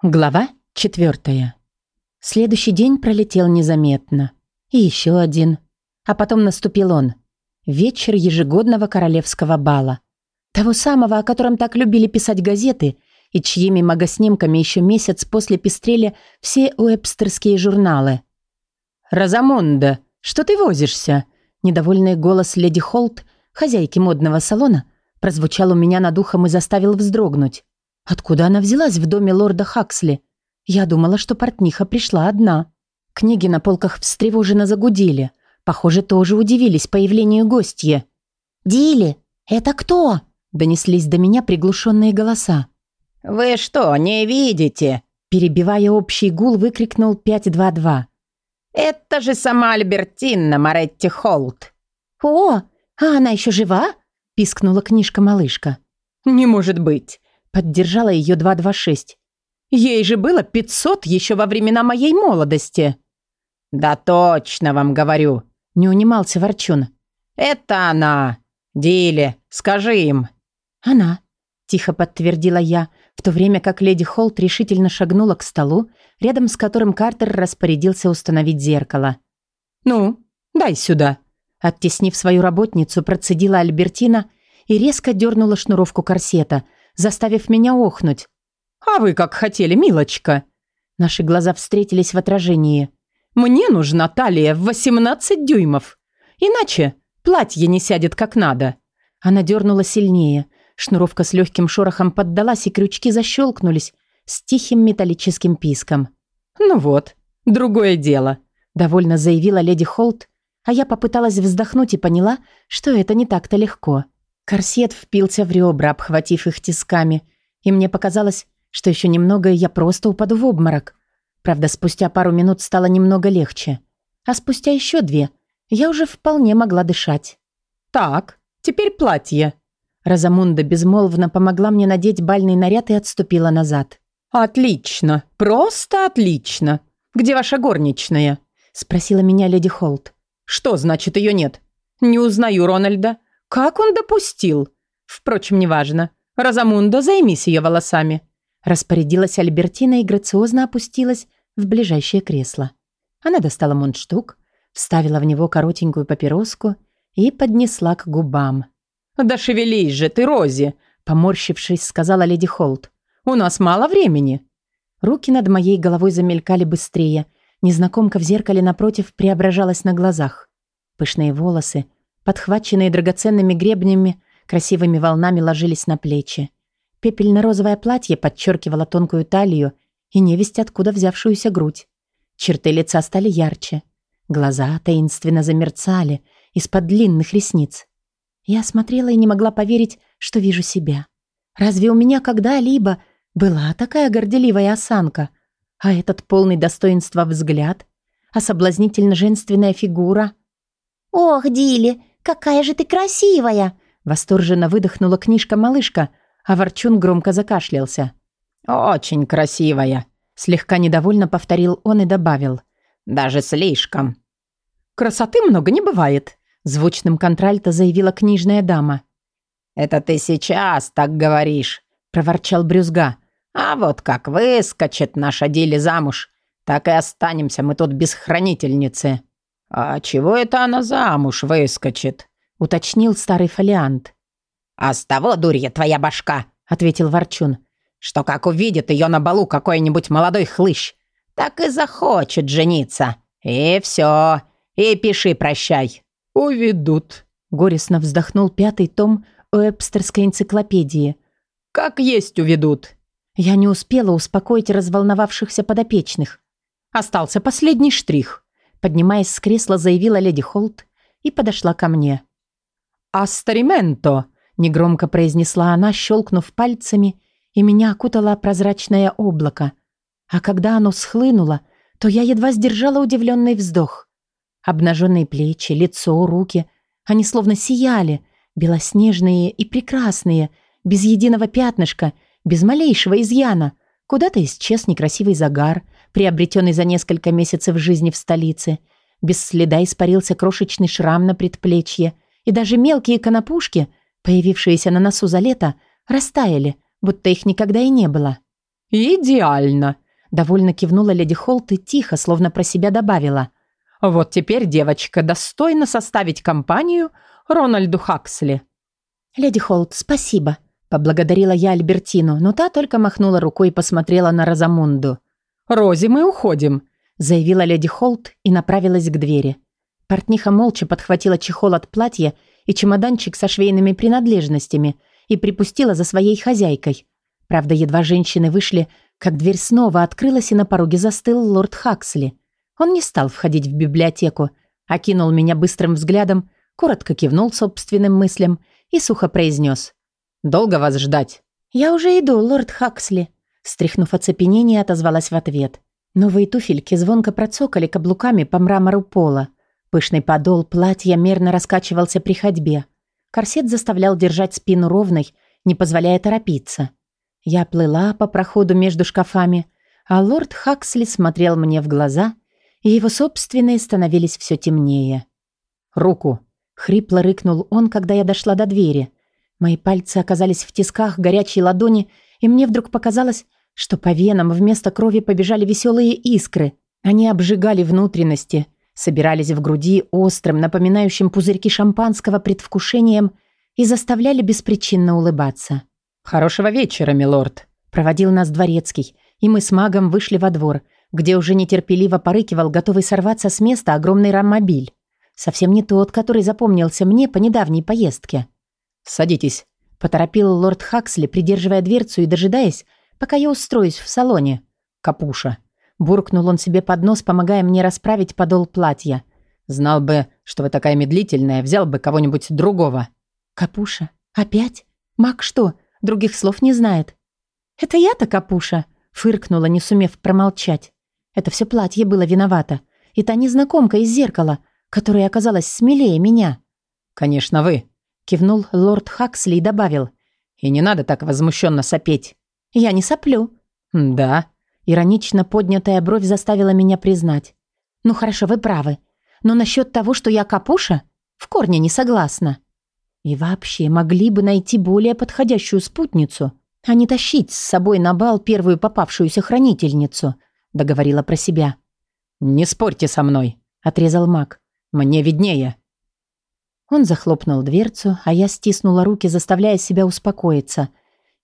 Глава четвертая. Следующий день пролетел незаметно. И еще один. А потом наступил он. Вечер ежегодного королевского бала. Того самого, о котором так любили писать газеты, и чьими магоснимками еще месяц после пестрели все уэбстерские журналы. «Розамонда, что ты возишься?» Недовольный голос леди Холт, хозяйки модного салона, прозвучал у меня над ухом и заставил вздрогнуть. Откуда она взялась в доме лорда Хаксли? Я думала, что портниха пришла одна. Книги на полках встревоженно загудели. Похоже, тоже удивились появлению гостья. «Дили, это кто?» Донеслись до меня приглушенные голоса. «Вы что, не видите?» Перебивая общий гул, выкрикнул 522. «Это же сама Альбертинна Моретти Холт!» «О, а она еще жива?» пискнула книжка-малышка. «Не может быть! Поддержала ее 226. Ей же было 500 еще во времена моей молодости. Да точно вам говорю. Не унимался Ворчун. Это она. Диле, скажи им. Она. Тихо подтвердила я, в то время как леди Холт решительно шагнула к столу, рядом с которым Картер распорядился установить зеркало. «Ну, дай сюда», Оттеснив свою работницу, процедила Альбертина и резко дернула шнуровку корсета, заставив меня охнуть. «А вы как хотели, милочка!» Наши глаза встретились в отражении. «Мне нужна талия в 18 дюймов. Иначе платье не сядет как надо». Она дернула сильнее. Шнуровка с легким шорохом поддалась, и крючки защелкнулись с тихим металлическим писком. «Ну вот, другое дело», — довольно заявила леди Холт, а я попыталась вздохнуть и поняла, что это не так-то легко. Корсет впился в ребра, обхватив их тисками, и мне показалось, что еще немного, и я просто упаду в обморок. Правда, спустя пару минут стало немного легче. А спустя еще две я уже вполне могла дышать. «Так, теперь платье». Розамунда безмолвно помогла мне надеть бальный наряд и отступила назад. «Отлично! Просто отлично! Где ваша горничная?» Спросила меня леди Холт. «Что значит ее нет?» «Не узнаю Рональда. Как он допустил? Впрочем, неважно. Розамунда, займись ее волосами. Распорядилась Альбертина и грациозно опустилась в ближайшее кресло. Она достала мундштук, вставила в него коротенькую папироску и поднесла к губам. «Да шевелись же ты, Рози!» Поморщившись, сказала леди Холт. «У нас мало времени». Руки над моей головой замелькали быстрее. Незнакомка в зеркале напротив преображалась на глазах. Пышные волосы, подхваченные драгоценными гребнями, красивыми волнами ложились на плечи. Пепельно-розовое платье подчеркивало тонкую талию и невесть откуда взявшуюся грудь. Черты лица стали ярче. Глаза таинственно замерцали из-под длинных ресниц. Я смотрела и не могла поверить, что вижу себя. Разве у меня когда-либо была такая горделивая осанка? А этот полный достоинства взгляд? А соблазнительно-женственная фигура? «Ох, Дили, какая же ты красивая!» Восторженно выдохнула книжка-малышка, а Ворчун громко закашлялся. «Очень красивая!» Слегка недовольно повторил он и добавил. «Даже слишком!» «Красоты много не бывает», звучным контральто заявила книжная дама. «Это ты сейчас так говоришь», проворчал Брюзга. «А вот как выскочит наша Дили замуж, так и останемся мы тут без хранительницы». «А чего это она замуж выскочит?» — уточнил старый фолиант. «А с того, дурья твоя башка!» — ответил Ворчун. «Что как увидит ее на балу какой-нибудь молодой хлыщ, так и захочет жениться. И все, и пиши прощай». «Уведут», — горестно вздохнул пятый том Уэбстерской энциклопедии. «Как есть уведут». Я не успела успокоить разволновавшихся подопечных. Остался последний штрих — Поднимаясь с кресла, заявила леди Холт и подошла ко мне. «Астарименто!» – негромко произнесла она, щелкнув пальцами, и меня окутало прозрачное облако. А когда оно схлынуло, то я едва сдержала удивленный вздох. Обнаженные плечи, лицо, руки – они словно сияли, белоснежные и прекрасные, без единого пятнышка, без малейшего изъяна. Куда-то исчез некрасивый загар – приобретенный за несколько месяцев жизни в столице. Без следа испарился крошечный шрам на предплечье, и даже мелкие конопушки, появившиеся на носу за лето, растаяли, будто их никогда и не было. «Идеально!» – довольно кивнула леди Холт и тихо, словно про себя добавила. «Вот теперь, девочка, достойно составить компанию Рональду Хаксли». «Леди Холт, спасибо», – поблагодарила я Альбертину, но та только махнула рукой и посмотрела на Розамунду. «Рози, мы уходим», – заявила леди Холт и направилась к двери. Портниха молча подхватила чехол от платья и чемоданчик со швейными принадлежностями и припустила за своей хозяйкой. Правда, едва женщины вышли, как дверь снова открылась, и на пороге застыл лорд Хаксли. Он не стал входить в библиотеку, окинул меня быстрым взглядом, коротко кивнул собственным мыслям и сухо произнес. «Долго вас ждать?» «Я уже иду, лорд Хаксли», стряхнув оцепенение, отозвалась в ответ. Новые туфельки звонко процокали каблуками по мрамору пола. Пышный подол платья мерно раскачивался при ходьбе. Корсет заставлял держать спину ровной, не позволяя торопиться. Я плыла по проходу между шкафами, а лорд Хаксли смотрел мне в глаза, и его собственные становились все темнее. «Руку!» — хрипло рыкнул он, когда я дошла до двери. Мои пальцы оказались в тисках горячей ладони, и мне вдруг показалось, что по венам вместо крови побежали веселые искры. Они обжигали внутренности — собирались в груди острым, напоминающим пузырьки шампанского предвкушением и заставляли беспричинно улыбаться. «Хорошего вечера, милорд», — проводил нас дворецкий, и мы с магом вышли во двор, где уже нетерпеливо порыкивал, готовый сорваться с места огромный раммобиль. Совсем не тот, который запомнился мне по недавней поездке. «Садитесь», — поторопил лорд Хаксли, придерживая дверцу и дожидаясь, пока я устроюсь в салоне. «Капуша». Буркнул он себе под нос, помогая мне расправить подол платья. «Знал бы, что вы такая медлительная, взял бы кого-нибудь другого». «Капуша? Опять? Мак что, других слов не знает?» «Это я-то Капуша?» Фыркнула, не сумев промолчать. Это все платье было виновато. И та незнакомка из зеркала, которая оказалась смелее меня. «Конечно, вы», — кивнул лорд Хаксли и добавил. «И не надо так возмущенно сопеть». «Я не соплю». «Да», Иронично поднятая бровь заставила меня признать. «Ну хорошо, вы правы. Но насчет того, что я капуша, в корне не согласна. И вообще могли бы найти более подходящую спутницу, а не тащить с собой на бал первую попавшуюся хранительницу», договорила про себя. «Не спорьте со мной», — отрезал маг. «Мне виднее». Он захлопнул дверцу, а я стиснула руки, заставляя себя успокоиться.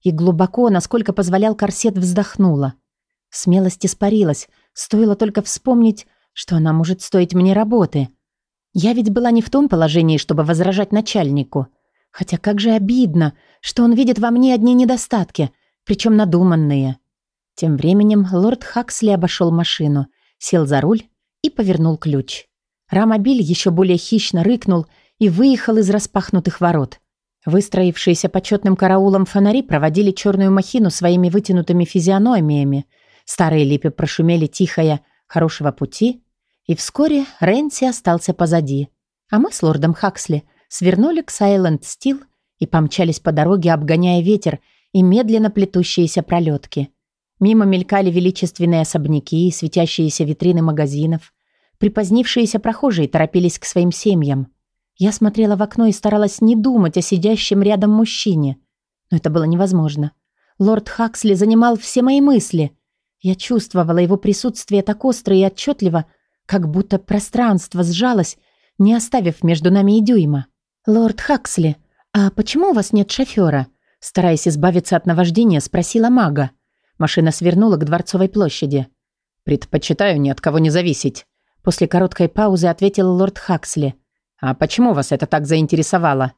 И глубоко, насколько позволял корсет, вздохнула. Смелость испарилась, стоило только вспомнить, что она может стоить мне работы. Я ведь была не в том положении, чтобы возражать начальнику. Хотя как же обидно, что он видит во мне одни недостатки, причем надуманные. Тем временем лорд Хаксли обошел машину, сел за руль и повернул ключ. Рамобиль еще более хищно рыкнул и выехал из распахнутых ворот. Выстроившиеся почетным караулом фонари проводили черную махину своими вытянутыми физиономиями – Старые липы прошумели тихое «хорошего пути», и вскоре Рэнси остался позади, а мы с лордом Хаксли свернули к Сайленд Стил и помчались по дороге, обгоняя ветер и медленно плетущиеся пролетки. Мимо мелькали величественные особняки и светящиеся витрины магазинов. Припозднившиеся прохожие торопились к своим семьям. Я смотрела в окно и старалась не думать о сидящем рядом мужчине. Но это было невозможно. Лорд Хаксли занимал все мои мысли — я чувствовала его присутствие так остро и отчетливо, как будто пространство сжалось, не оставив между нами и дюйма. «Лорд Хаксли, а почему у вас нет шофера?» Стараясь избавиться от наваждения, спросила мага. Машина свернула к Дворцовой площади. «Предпочитаю ни от кого не зависеть», — после короткой паузы ответил лорд Хаксли. «А почему вас это так заинтересовало?»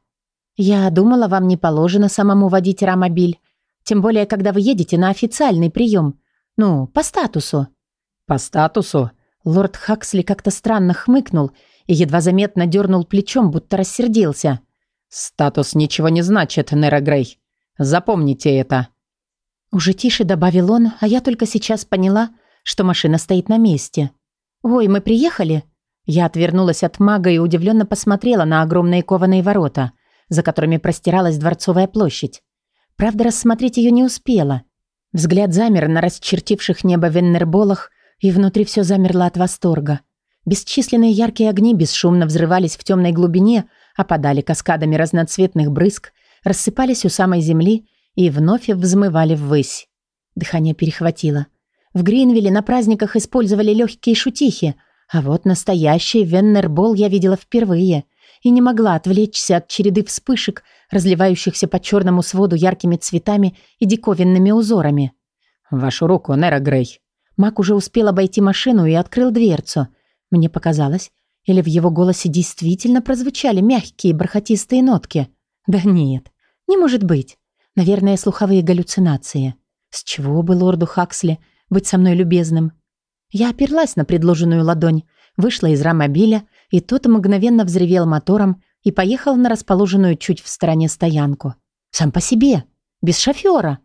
«Я думала, вам не положено самому водить рамобиль. Тем более, когда вы едете на официальный прием. Ну, по статусу». «По статусу?» Лорд Хаксли как-то странно хмыкнул и едва заметно дернул плечом, будто рассердился. «Статус ничего не значит, Нера Грей. Запомните это». Уже тише добавил он, а я только сейчас поняла, что машина стоит на месте. «Ой, мы приехали?» Я отвернулась от мага и удивленно посмотрела на огромные кованые ворота, за которыми простиралась Дворцовая площадь. Правда, рассмотреть ее не успела. Взгляд замер на расчертивших небо веннерболах, и внутри все замерло от восторга. Бесчисленные яркие огни бесшумно взрывались в темной глубине, опадали каскадами разноцветных брызг, рассыпались у самой земли и вновь взмывали ввысь. Дыхание перехватило. В Гринвилле на праздниках использовали легкие шутихи, а вот настоящий Веннербол я видела впервые и не могла отвлечься от череды вспышек, разливающихся по черному своду яркими цветами и диковинными узорами. «Вашу руку, Нера Грей». Мак уже успел обойти машину и открыл дверцу. Мне показалось, или в его голосе действительно прозвучали мягкие бархатистые нотки. Да нет, не может быть. Наверное, слуховые галлюцинации. С чего бы лорду Хаксли быть со мной любезным? Я оперлась на предложенную ладонь, вышла из рамобиля, и тот мгновенно взревел мотором и поехал на расположенную чуть в стороне стоянку. Сам по себе, без шофера.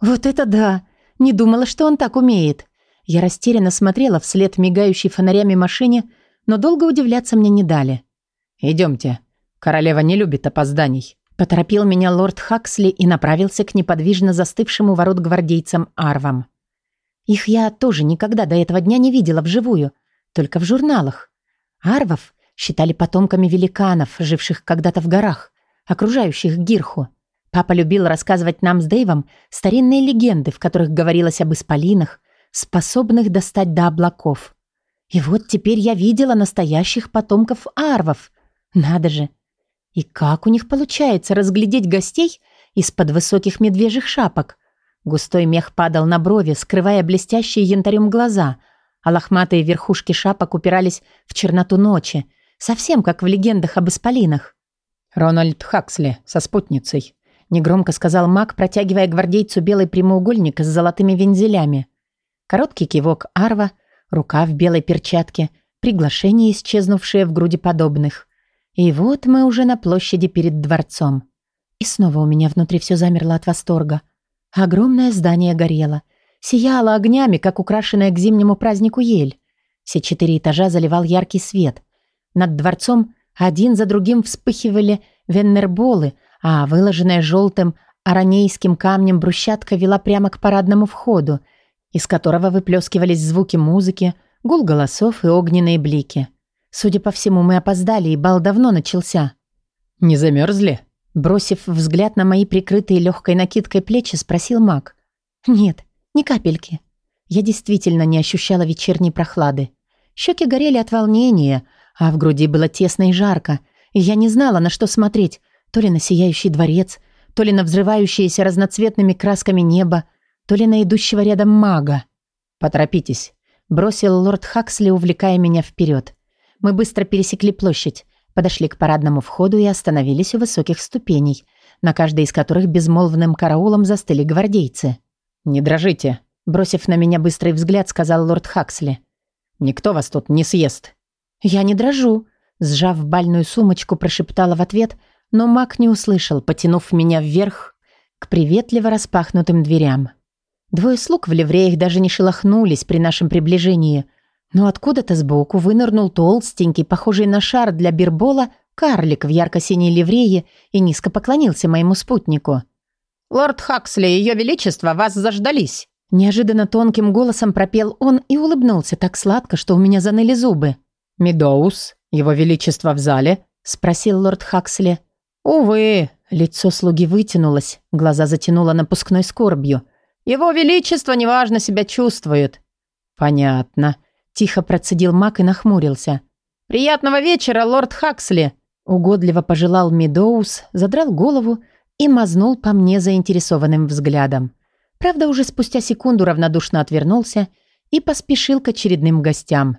Вот это да! Не думала, что он так умеет. Я растерянно смотрела вслед мигающей фонарями машине, но долго удивляться мне не дали. «Идемте. Королева не любит опозданий», Поторопил меня лорд Хаксли и направился к неподвижно застывшему ворот гвардейцам Арвам. Их я тоже никогда до этого дня не видела вживую, только в журналах. Арвов считали потомками великанов, живших когда-то в горах, окружающих Гирху. Папа любил рассказывать нам с Дэйвом старинные легенды, в которых говорилось об исполинах, способных достать до облаков. И вот теперь я видела настоящих потомков арвов. Надо же, и как у них получается разглядеть гостей из-под высоких медвежьих шапок? Густой мех падал на брови, скрывая блестящие янтарем глаза, а лохматые верхушки шапок упирались в черноту ночи, совсем как в легендах об исполинах. «Рональд Хаксли со спутницей», — негромко сказал маг, протягивая гвардейцу белый прямоугольник с золотыми вензелями. Короткий кивок Арва, рука в белой перчатке, приглашение, исчезнувшее в груди подобных — и вот мы уже на площади перед дворцом. И снова у меня внутри все замерло от восторга. Огромное здание горело. Сияло огнями, как украшенная к зимнему празднику ель. Все четыре этажа заливал яркий свет. Над дворцом один за другим вспыхивали веннерболы, а выложенная желтым аранейским камнем брусчатка вела прямо к парадному входу, из которого выплескивались звуки музыки, гул голосов и огненные блики. Судя по всему, мы опоздали, и бал давно начался. «Не замерзли?» Бросив взгляд на мои прикрытые легкой накидкой плечи, спросил маг. «Нет, ни капельки». Я действительно не ощущала вечерней прохлады. Щеки горели от волнения, а в груди было тесно и жарко, я не знала, на что смотреть, то ли на сияющий дворец, то ли на взрывающееся разноцветными красками небо, то ли на идущего рядом мага. «Поторопитесь», — бросил лорд Хаксли, увлекая меня вперед. Мы быстро пересекли площадь, подошли к парадному входу и остановились у высоких ступеней, на каждой из которых безмолвным караулом застыли гвардейцы. «Не дрожите», — бросив на меня быстрый взгляд, сказал лорд Хаксли. «Никто вас тут не съест». «Я не дрожу», — сжав бальную сумочку, прошептала в ответ, но маг не услышал, потянув меня вверх к приветливо распахнутым дверям. Двое слуг в ливреях даже не шелохнулись при нашем приближении, но откуда-то сбоку вынырнул толстенький, похожий на шар для бирбола, карлик в ярко-синей ливрее и низко поклонился моему спутнику. «Лорд Хаксли, Ее Величество, вас заждались!» Неожиданно тонким голосом пропел он и улыбнулся так сладко, что у меня заныли зубы. «Медоус, Его Величество в зале?» — спросил лорд Хаксли. «Увы». Лицо слуги вытянулось, глаза затянуло напускной скорбью. «Его Величество неважно себя чувствует». «Понятно», Тихо процедил маг и нахмурился. «Приятного вечера, лорд Хаксли!» Угодливо пожелал Медоус, задрал голову и мазнул по мне заинтересованным взглядом. Правда, уже спустя секунду равнодушно отвернулся и поспешил к очередным гостям.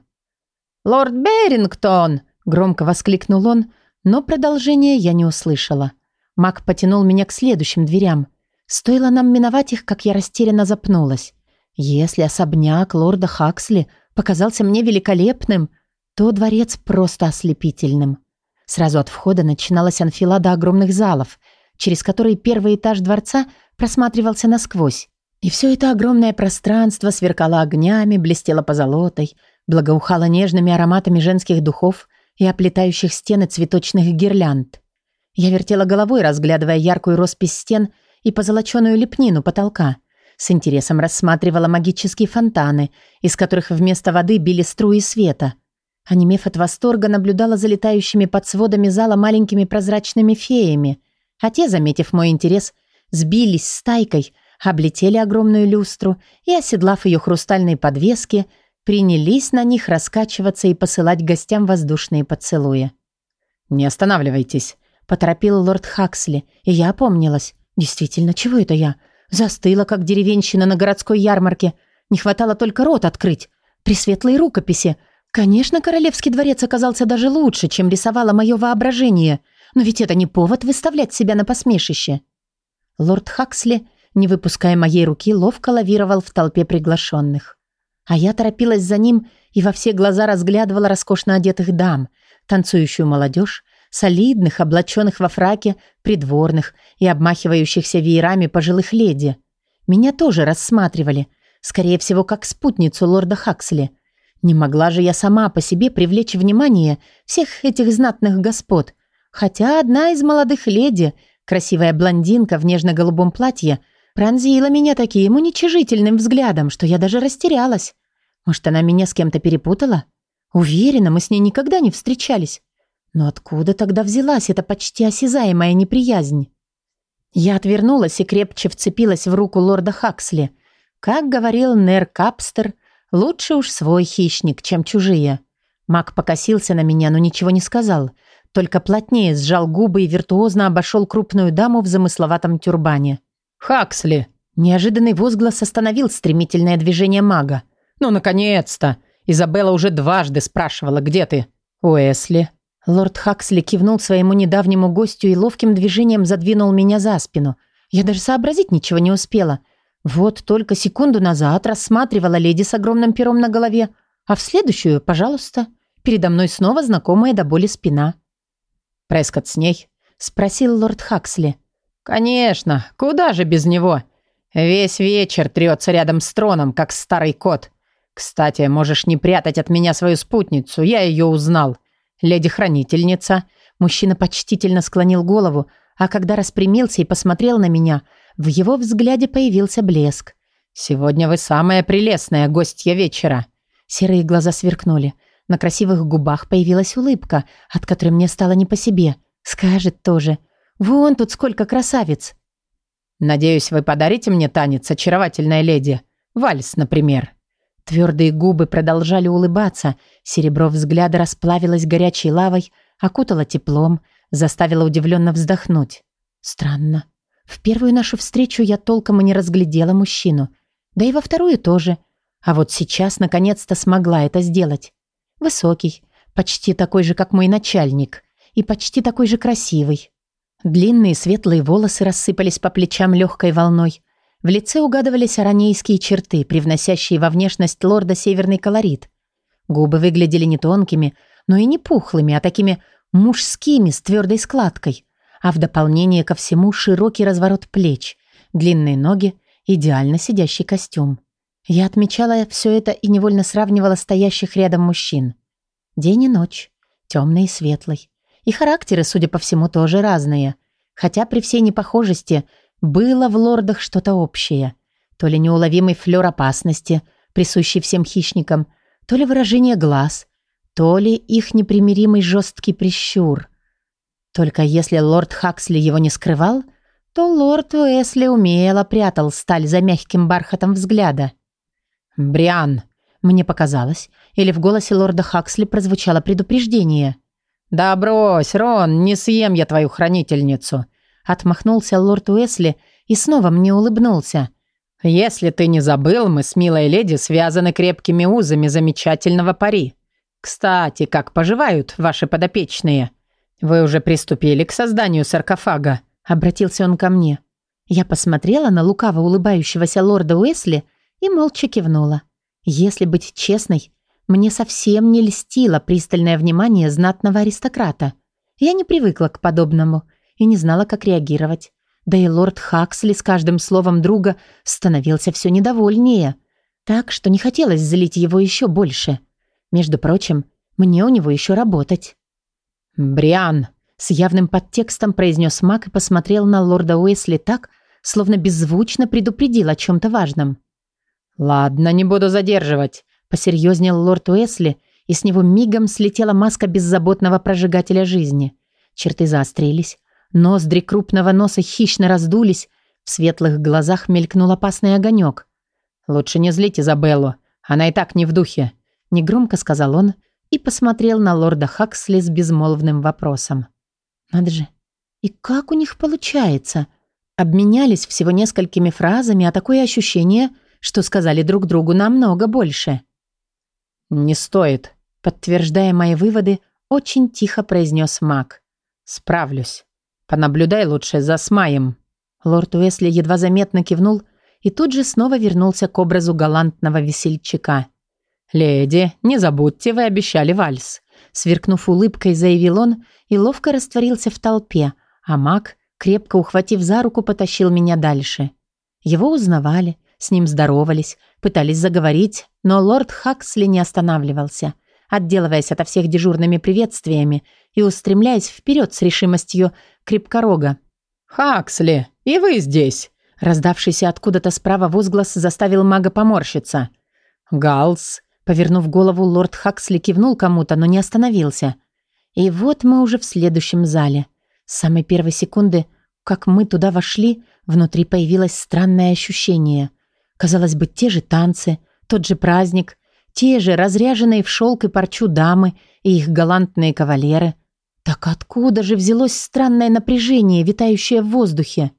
«Лорд Берингтон!» — громко воскликнул он, но продолжения я не услышала. Маг потянул меня к следующим дверям. Стоило нам миновать их, как я растерянно запнулась. Если особняк лорда Хаксли — показался мне великолепным, то дворец просто ослепительным. Сразу от входа начиналась анфилада огромных залов, через которые первый этаж дворца просматривался насквозь. И все это огромное пространство сверкало огнями, блестело позолотой, благоухало нежными ароматами женских духов и оплетающих стены цветочных гирлянд. Я вертела головой, разглядывая яркую роспись стен и позолоченную лепнину потолка. С интересом рассматривала магические фонтаны, из которых вместо воды били струи света. Онемев от восторга, наблюдала за летающими под сводами зала маленькими прозрачными феями, а те, заметив мой интерес, сбились стайкой, облетели огромную люстру и, оседлав ее хрустальные подвески, принялись на них раскачиваться и посылать гостям воздушные поцелуи. «Не останавливайтесь», — поторопил лорд Хаксли, и я опомнилась. «Действительно, чего это я? Застыла, как деревенщина на городской ярмарке. Не хватало только рот открыть. Пресветлые рукописи. Конечно, королевский дворец оказался даже лучше, чем рисовало мое воображение. Но ведь это не повод выставлять себя на посмешище». Лорд Хаксли, не выпуская моей руки, ловко лавировал в толпе приглашенных. А я торопилась за ним и во все глаза разглядывала роскошно одетых дам, танцующую молодежь, солидных, облаченных во фраке, придворных и обмахивающихся веерами пожилых леди. Меня тоже рассматривали, скорее всего, как спутницу лорда Хаксли. Не могла же я сама по себе привлечь внимание всех этих знатных господ, хотя одна из молодых леди, красивая блондинка в нежно-голубом платье, пронзила меня таким уничижительным взглядом, что я даже растерялась. Может, она меня с кем-то перепутала? Уверена, мы с ней никогда не встречались. Но откуда тогда взялась эта почти осязаемая неприязнь? Я отвернулась и крепче вцепилась в руку лорда Хаксли. Как говорил Нер Капстер, лучше уж свой хищник, чем чужие. Маг покосился на меня, но ничего не сказал, только плотнее сжал губы и виртуозно обошел крупную даму в замысловатом тюрбане. «Хаксли!» Неожиданный возглас остановил стремительное движение мага. «Ну, наконец-то! Изабелла уже дважды спрашивала, где ты?» «Уэсли». Лорд Хаксли кивнул своему недавнему гостю и ловким движением задвинул меня за спину. Я даже сообразить ничего не успела. Вот только секунду назад рассматривала леди с огромным пером на голове, а в следующую, пожалуйста, передо мной снова знакомая до боли спина. «Прескотт с ней?» — спросил лорд Хаксли. «Конечно, куда же без него? Весь вечер трется рядом с троном, как старый кот. Кстати, можешь не прятать от меня свою спутницу, я ее узнал. Леди-хранительница». Мужчина почтительно склонил голову, а когда распрямился и посмотрел на меня, в его взгляде появился блеск. «Сегодня вы самая прелестная гостья вечера». Серые глаза сверкнули. На красивых губах появилась улыбка, от которой мне стало не по себе. Скажет тоже. «Вон тут сколько красавиц!» «Надеюсь, вы подарите мне танец, очаровательная леди. Вальс, например». Твердые губы продолжали улыбаться, серебро взгляда расплавилось горячей лавой, окутало теплом, заставило удивленно вздохнуть. Странно. В первую нашу встречу я толком и не разглядела мужчину. Да и во вторую тоже. А вот сейчас наконец-то смогла это сделать. Высокий, почти такой же, как мой начальник, и почти такой же красивый. Длинные светлые волосы рассыпались по плечам легкой волной, в лице угадывались аранейские черты, привносящие во внешность лорда северный колорит. Губы выглядели не тонкими, но и не пухлыми, а такими мужскими с твердой складкой. А в дополнение ко всему широкий разворот плеч, длинные ноги, идеально сидящий костюм. Я отмечала все это и невольно сравнивала стоящих рядом мужчин. День и ночь, темный и светлый. И характеры, судя по всему, тоже разные. Хотя при всей непохожести – было в лордах что-то общее. То ли неуловимый флёр опасности, присущий всем хищникам, то ли выражение глаз, то ли их непримиримый жесткий прищур. Только если лорд Хаксли его не скрывал, то лорд Уэсли умело прятал сталь за мягким бархатом взгляда. «Бриан!» Мне показалось, или в голосе лорда Хаксли прозвучало предупреждение. «Да брось, Рон, не съем я твою хранительницу. Отмахнулся лорд Уэсли и снова мне улыбнулся. «Если ты не забыл, мы с милой леди связаны крепкими узами замечательного пари. Кстати, как поживают ваши подопечные? Вы уже приступили к созданию саркофага?» Обратился он ко мне. Я посмотрела на лукаво улыбающегося лорда Уэсли и молча кивнула. Если быть честной, мне совсем не льстило пристальное внимание знатного аристократа. Я не привыкла к подобному – и не знала, как реагировать. Да и лорд Хаксли с каждым словом друга становился все недовольнее. Так что не хотелось злить его еще больше. Между прочим, мне у него еще работать. «Бриан!» — с явным подтекстом произнес маг и посмотрел на лорда Уэсли так, словно беззвучно предупредил о чем-то важном. «Ладно, не буду задерживать», — посерьезнел лорд Уэсли, и с него мигом слетела маска беззаботного прожигателя жизни. Черты заострились, Ноздри крупного носа хищно раздулись, В светлых глазах мелькнул опасный огонек. «Лучше не злить Изабеллу. Она и так не в духе», — негромко сказал он и посмотрел на лорда Хаксли с безмолвным вопросом. «Надо же, и как у них получается?» Обменялись всего несколькими фразами, а такое ощущение, что сказали друг другу намного больше. «Не стоит», — подтверждая мои выводы, очень тихо произнес маг. «Справлюсь. Понаблюдай лучше за Смаем». Лорд Уэсли едва заметно кивнул и тут же снова вернулся к образу галантного весельчака. «Леди, не забудьте, вы обещали вальс», сверкнув улыбкой, заявил он и ловко растворился в толпе, а маг, крепко ухватив за руку, потащил меня дальше. Его узнавали, с ним здоровались, пытались заговорить, но лорд Хаксли не останавливался, отделываясь ото всех дежурными приветствиями и устремляясь вперед с решимостью крепкорога. «Хаксли, и вы здесь!» Раздавшийся откуда-то справа возглас заставил мага поморщиться. «Галс!» Повернув голову, лорд Хаксли кивнул кому-то, но не остановился. И вот мы уже в следующем зале. С самой первой секунды, как мы туда вошли, внутри появилось странное ощущение. Казалось бы, те же танцы, тот же праздник, те же разряженные в шелк и парчу дамы и их галантные кавалеры. Так откуда же взялось странное напряжение, витающее в воздухе?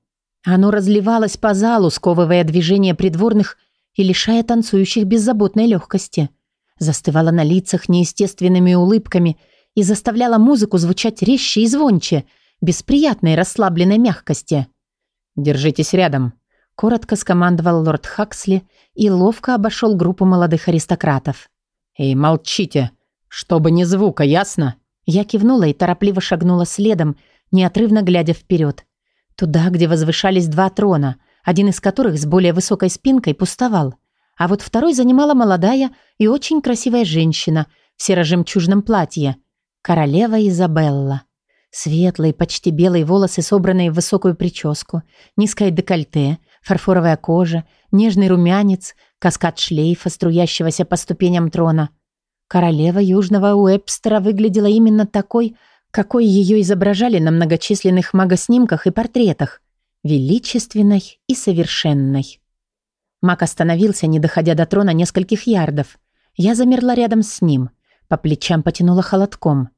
Оно разливалось по залу, сковывая движения придворных и лишая танцующих беззаботной легкости. Застывало на лицах неестественными улыбками и заставляло музыку звучать резче и звонче, без приятной расслабленной мягкости. «Держитесь рядом», — коротко скомандовал лорд Хаксли и ловко обошел группу молодых аристократов. «И молчите, чтобы ни звука, ясно?» Я кивнула и торопливо шагнула следом, неотрывно глядя вперед. Туда, где возвышались два трона, один из которых с более высокой спинкой пустовал, а вот второй занимала молодая и очень красивая женщина в серо-жемчужном платье, королева Изабелла. Светлые, почти белые волосы, собранные в высокую прическу, низкое декольте, фарфоровая кожа, нежный румянец, каскад шлейфа, струящегося по ступеням трона. Королева Южного Уэбстера выглядела именно такой, какой ее изображали на многочисленных магоснимках и портретах, величественной и совершенной. Маг остановился, не доходя до трона нескольких ярдов. Я замерла рядом с ним, по плечам потянула холодком.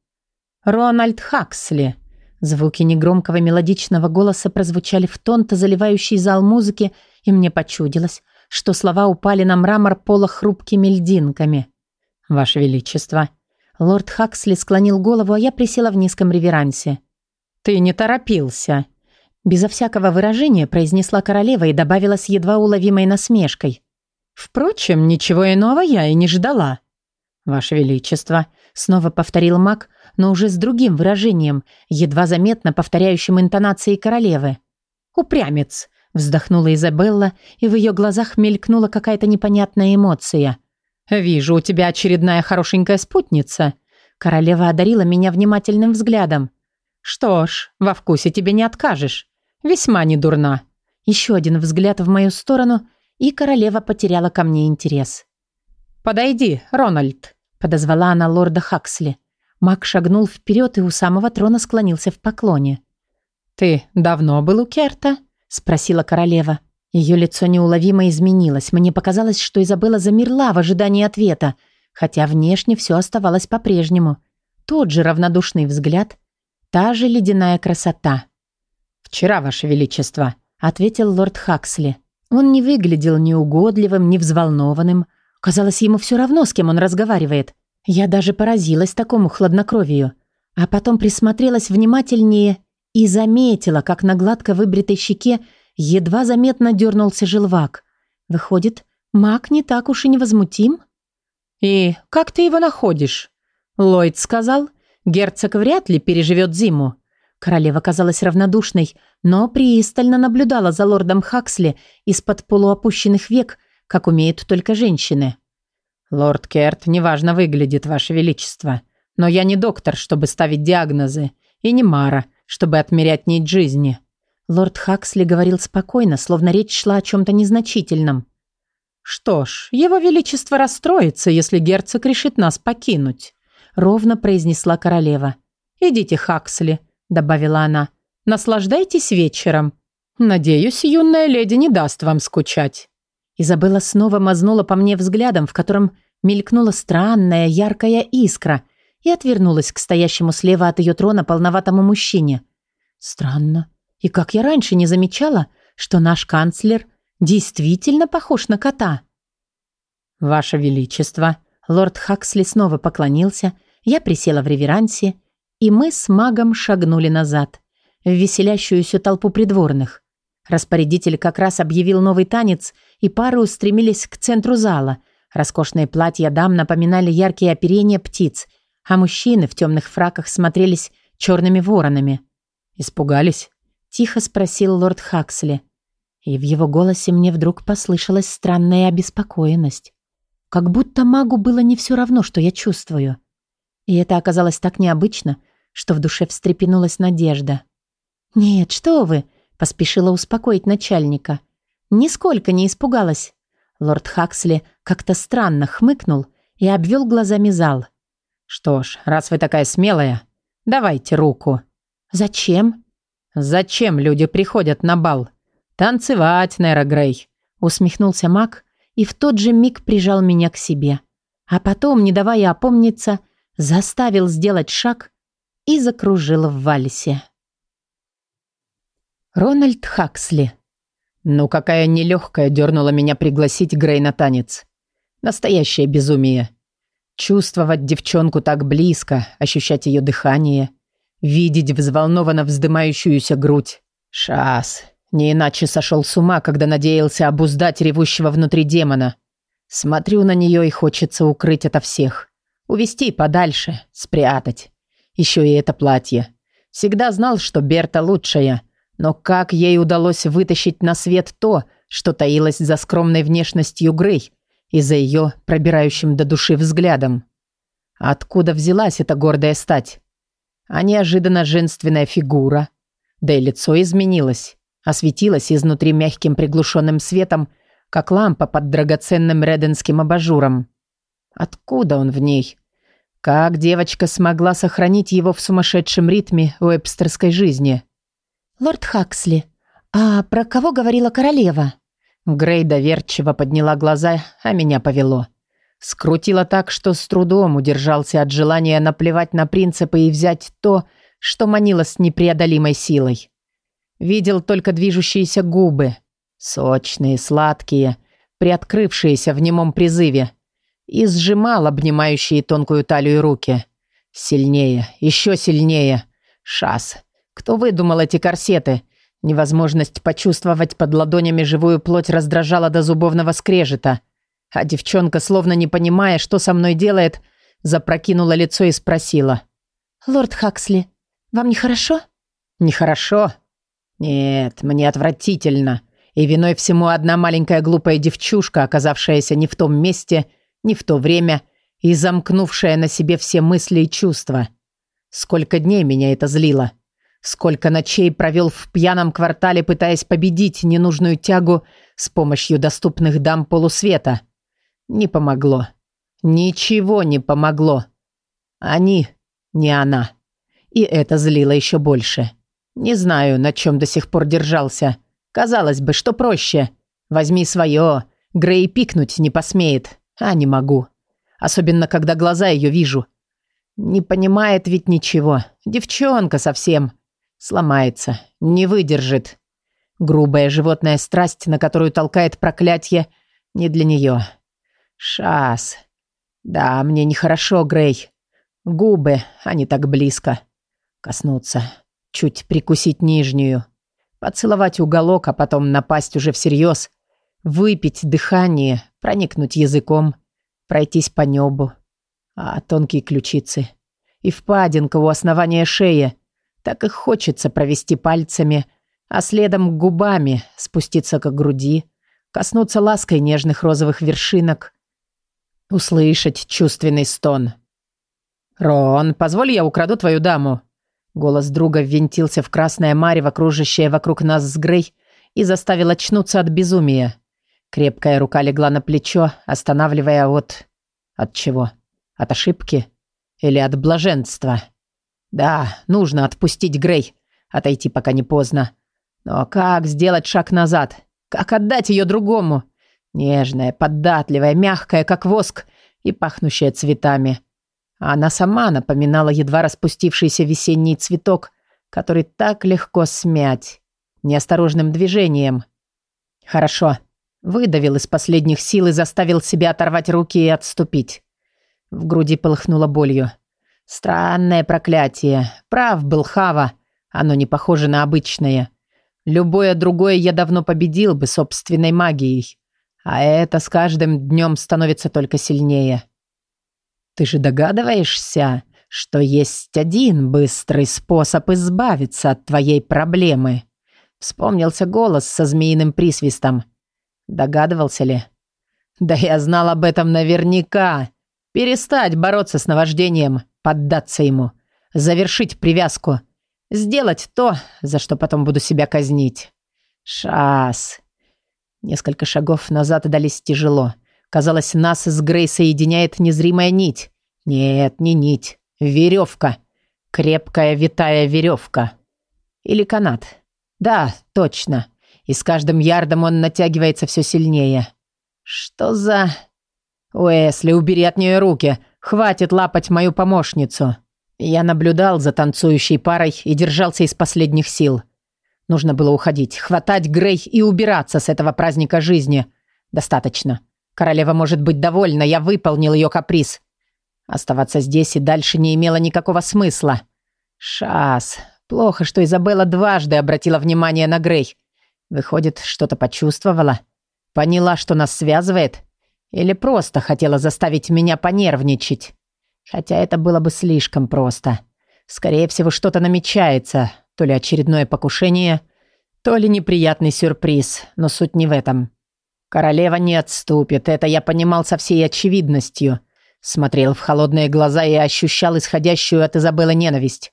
«Рональд Хаксли!» Звуки негромкого мелодичного голоса прозвучали в тонто заливающий зал музыки, и мне почудилось, что слова упали на мрамор пола хрупкими льдинками. «Ваше Величество!» Лорд Хаксли склонил голову, а я присела в низком реверансе. «Ты не торопился!» Безо всякого выражения произнесла королева и добавила с едва уловимой насмешкой. «Впрочем, ничего иного я и не ждала». «Ваше Величество», — снова повторил маг, но уже с другим выражением, едва заметно повторяющим интонации королевы. «Упрямец», — вздохнула Изабелла, и в ее глазах мелькнула какая-то непонятная эмоция. «Вижу, у тебя очередная хорошенькая спутница». Королева одарила меня внимательным взглядом. «Что ж, во вкусе тебе не откажешь. Весьма недурна». Еще один взгляд в мою сторону, и королева потеряла ко мне интерес. «Подойди, Рональд», — подозвала она лорда Хаксли. Мак шагнул вперед и у самого трона склонился в поклоне. «Ты давно был у Керта?» — спросила королева. Ее лицо неуловимо изменилось. Мне показалось, что Изабелла замерла в ожидании ответа, хотя внешне все оставалось по-прежнему. Тот же равнодушный взгляд, та же ледяная красота. «Вчера, Ваше Величество», — ответил лорд Хаксли. Он не выглядел ни угодливым, ни взволнованным. Казалось, ему все равно, с кем он разговаривает. Я даже поразилась такому хладнокровию. А потом присмотрелась внимательнее и заметила, как на гладко выбритой щеке Едва заметно дернулся желвак. Выходит, маг не так уж и невозмутим? «И как ты его находишь?» Ллойд сказал, герцог вряд ли переживет зиму. Королева казалась равнодушной, но пристально наблюдала за лордом Хаксли из-под полуопущенных век, как умеют только женщины. «Лорд Керт неважно выглядит, Ваше Величество. Но я не доктор, чтобы ставить диагнозы, и не Мара, чтобы отмерять нить жизни. Лорд Хаксли говорил спокойно, словно речь шла о чем-то незначительном. «Что ж, его величество расстроится, если герцог решит нас покинуть», ровно произнесла королева. «Идите, Хаксли», добавила она. «Наслаждайтесь вечером». Надеюсь, юная леди не даст вам скучать». Изабелла снова мазнула по мне взглядом, в котором мелькнула странная яркая искра, и отвернулась к стоящему слева от ее трона полноватому мужчине. Странно. И как я раньше не замечала, что наш канцлер действительно похож на кота. «Ваше Величество!» Лорд Хаксли снова поклонился, я присела в реверансе, и мы с магом шагнули назад, в веселящуюся толпу придворных. Распорядитель как раз объявил новый танец, и пары устремились к центру зала. Роскошные платья дам напоминали яркие оперения птиц, а мужчины в темных фраках смотрелись черными воронами. «Испугались?» – тихо спросил лорд Хаксли. И в его голосе мне вдруг послышалась странная обеспокоенность. Как будто магу было не все равно, что я чувствую. И это оказалось так необычно, что в душе встрепенулась надежда. «Нет, что вы!» Поспешила успокоить начальника. Нисколько не испугалась. Лорд Хаксли как-то странно хмыкнул и обвел глазами зал. «Что ж, раз вы такая смелая, давайте руку». «Зачем?» «Зачем люди приходят на бал? Танцевать, Нера Грей», усмехнулся маг и в тот же миг прижал меня к себе. А потом, не давая опомниться, заставил сделать шаг и закружил в вальсе. Рональд Хаксли. Ну, какая нелегкая дернула меня пригласить Грей на танец. Настоящее безумие. Чувствовать девчонку так близко, ощущать ее дыхание, видеть взволнованно вздымающуюся грудь. Шас. Не иначе сошел с ума, когда надеялся обуздать ревущего внутри демона. Смотрю на нее и хочется укрыть ото всех. Увести подальше, спрятать. Еще и это платье. Всегда знал, что Берта лучшая — но как ей удалось вытащить на свет то, что таилось за скромной внешностью Грей и за ее пробирающим до души взглядом? Откуда взялась эта гордая стать? А неожиданно женственная фигура. Да и лицо изменилось, осветилось изнутри мягким приглушенным светом, как лампа под драгоценным реденским абажуром. Откуда он в ней? Как девочка смогла сохранить его в сумасшедшем ритме уэбстерской жизни? «Лорд Хаксли, а про кого говорила королева?» Грей доверчиво подняла глаза, а меня повело. Скрутила так, что с трудом удержался от желания наплевать на принципы и взять то, что манило с непреодолимой силой. Видел только движущиеся губы, сочные, сладкие, приоткрывшиеся в немом призыве, и сжимал обнимающие тонкую талию руки. Сильнее, еще сильнее. Шас, кто выдумал эти корсеты? Невозможность почувствовать под ладонями живую плоть раздражала до зубовного скрежета. А девчонка, словно не понимая, что со мной делает, запрокинула лицо и спросила. «Лорд Хаксли, вам нехорошо?» «Нехорошо? Нет, мне отвратительно. И виной всему одна маленькая глупая девчушка, оказавшаяся не в том месте, не в то время и замкнувшая на себе все мысли и чувства. Сколько дней меня это злило. Сколько ночей провел в пьяном квартале, пытаясь победить ненужную тягу с помощью доступных дам полусвета. Не помогло. Ничего не помогло. Они, не она. И это злило еще больше. Не знаю, на чем до сих пор держался. Казалось бы, что проще. Возьми свое. Грей пикнуть не посмеет. А не могу. Особенно, когда глаза ее вижу. Не понимает ведь ничего. Девчонка совсем. Сломается, не выдержит. Грубая животная страсть, на которую толкает проклятие, не для нее. Шас. Да, мне нехорошо, Грей. Губы, они так близко. Коснуться. Чуть прикусить нижнюю. Поцеловать уголок, а потом напасть уже всерьез. Выпить дыхание, проникнуть языком. Пройтись по небу. А тонкие ключицы. И впадинка у основания шеи. Так и хочется провести пальцами, а следом губами спуститься к груди, коснуться лаской нежных розовых вершинок, услышать чувственный стон. «Рон, позволь я украду твою даму». Голос друга ввинтился в красное марево, кружащее вокруг нас с Грей, и заставил очнуться от безумия. Крепкая рука легла на плечо, останавливая от... От чего? От ошибки? Или от блаженства? Да, нужно отпустить Грей. Отойти пока не поздно. Но как сделать шаг назад? Как отдать ее другому? Нежная, податливая, мягкая, как воск, и пахнущая цветами. Она сама напоминала едва распустившийся весенний цветок, который так легко смять. Неосторожным движением. Хорошо. Выдавил из последних сил и заставил себя оторвать руки и отступить. В груди полыхнуло болью. Странное проклятие. Прав был Хава. Оно не похоже на обычное. Любое другое я давно победил бы собственной магией. А это с каждым днем становится только сильнее. Ты же догадываешься, что есть один быстрый способ избавиться от твоей проблемы. Вспомнился голос со змеиным присвистом. Догадывался ли? Да я знал об этом наверняка. Перестать бороться с наваждением, поддаться ему, завершить привязку, сделать то, за что потом буду себя казнить. Шас. Несколько шагов назад дались тяжело. Казалось, нас с Грей соединяет незримая нить. Нет, не нить. Веревка. Крепкая витая веревка. Или канат. Да, точно. И с каждым ярдом он натягивается все сильнее. Что за... Уэсли, убери от нее руки. Хватит лапать мою помощницу. Я наблюдал за танцующей парой и держался из последних сил. Нужно было уходить, хватать Грей и убираться с этого праздника жизни. Достаточно. Королева может быть довольна, я выполнил ее каприз. Оставаться здесь и дальше не имело никакого смысла. Шас. Плохо, что Изабелла дважды обратила внимание на Грей. Выходит, что-то почувствовала. Поняла, что нас связывает. Или просто хотела заставить меня понервничать. Хотя это было бы слишком просто. Скорее всего, что-то намечается. То ли очередное покушение, то ли неприятный сюрприз, но суть не в этом. Королева не отступит, это я понимал со всей очевидностью. Смотрел в холодные глаза и ощущал исходящую от Изабеллы ненависть.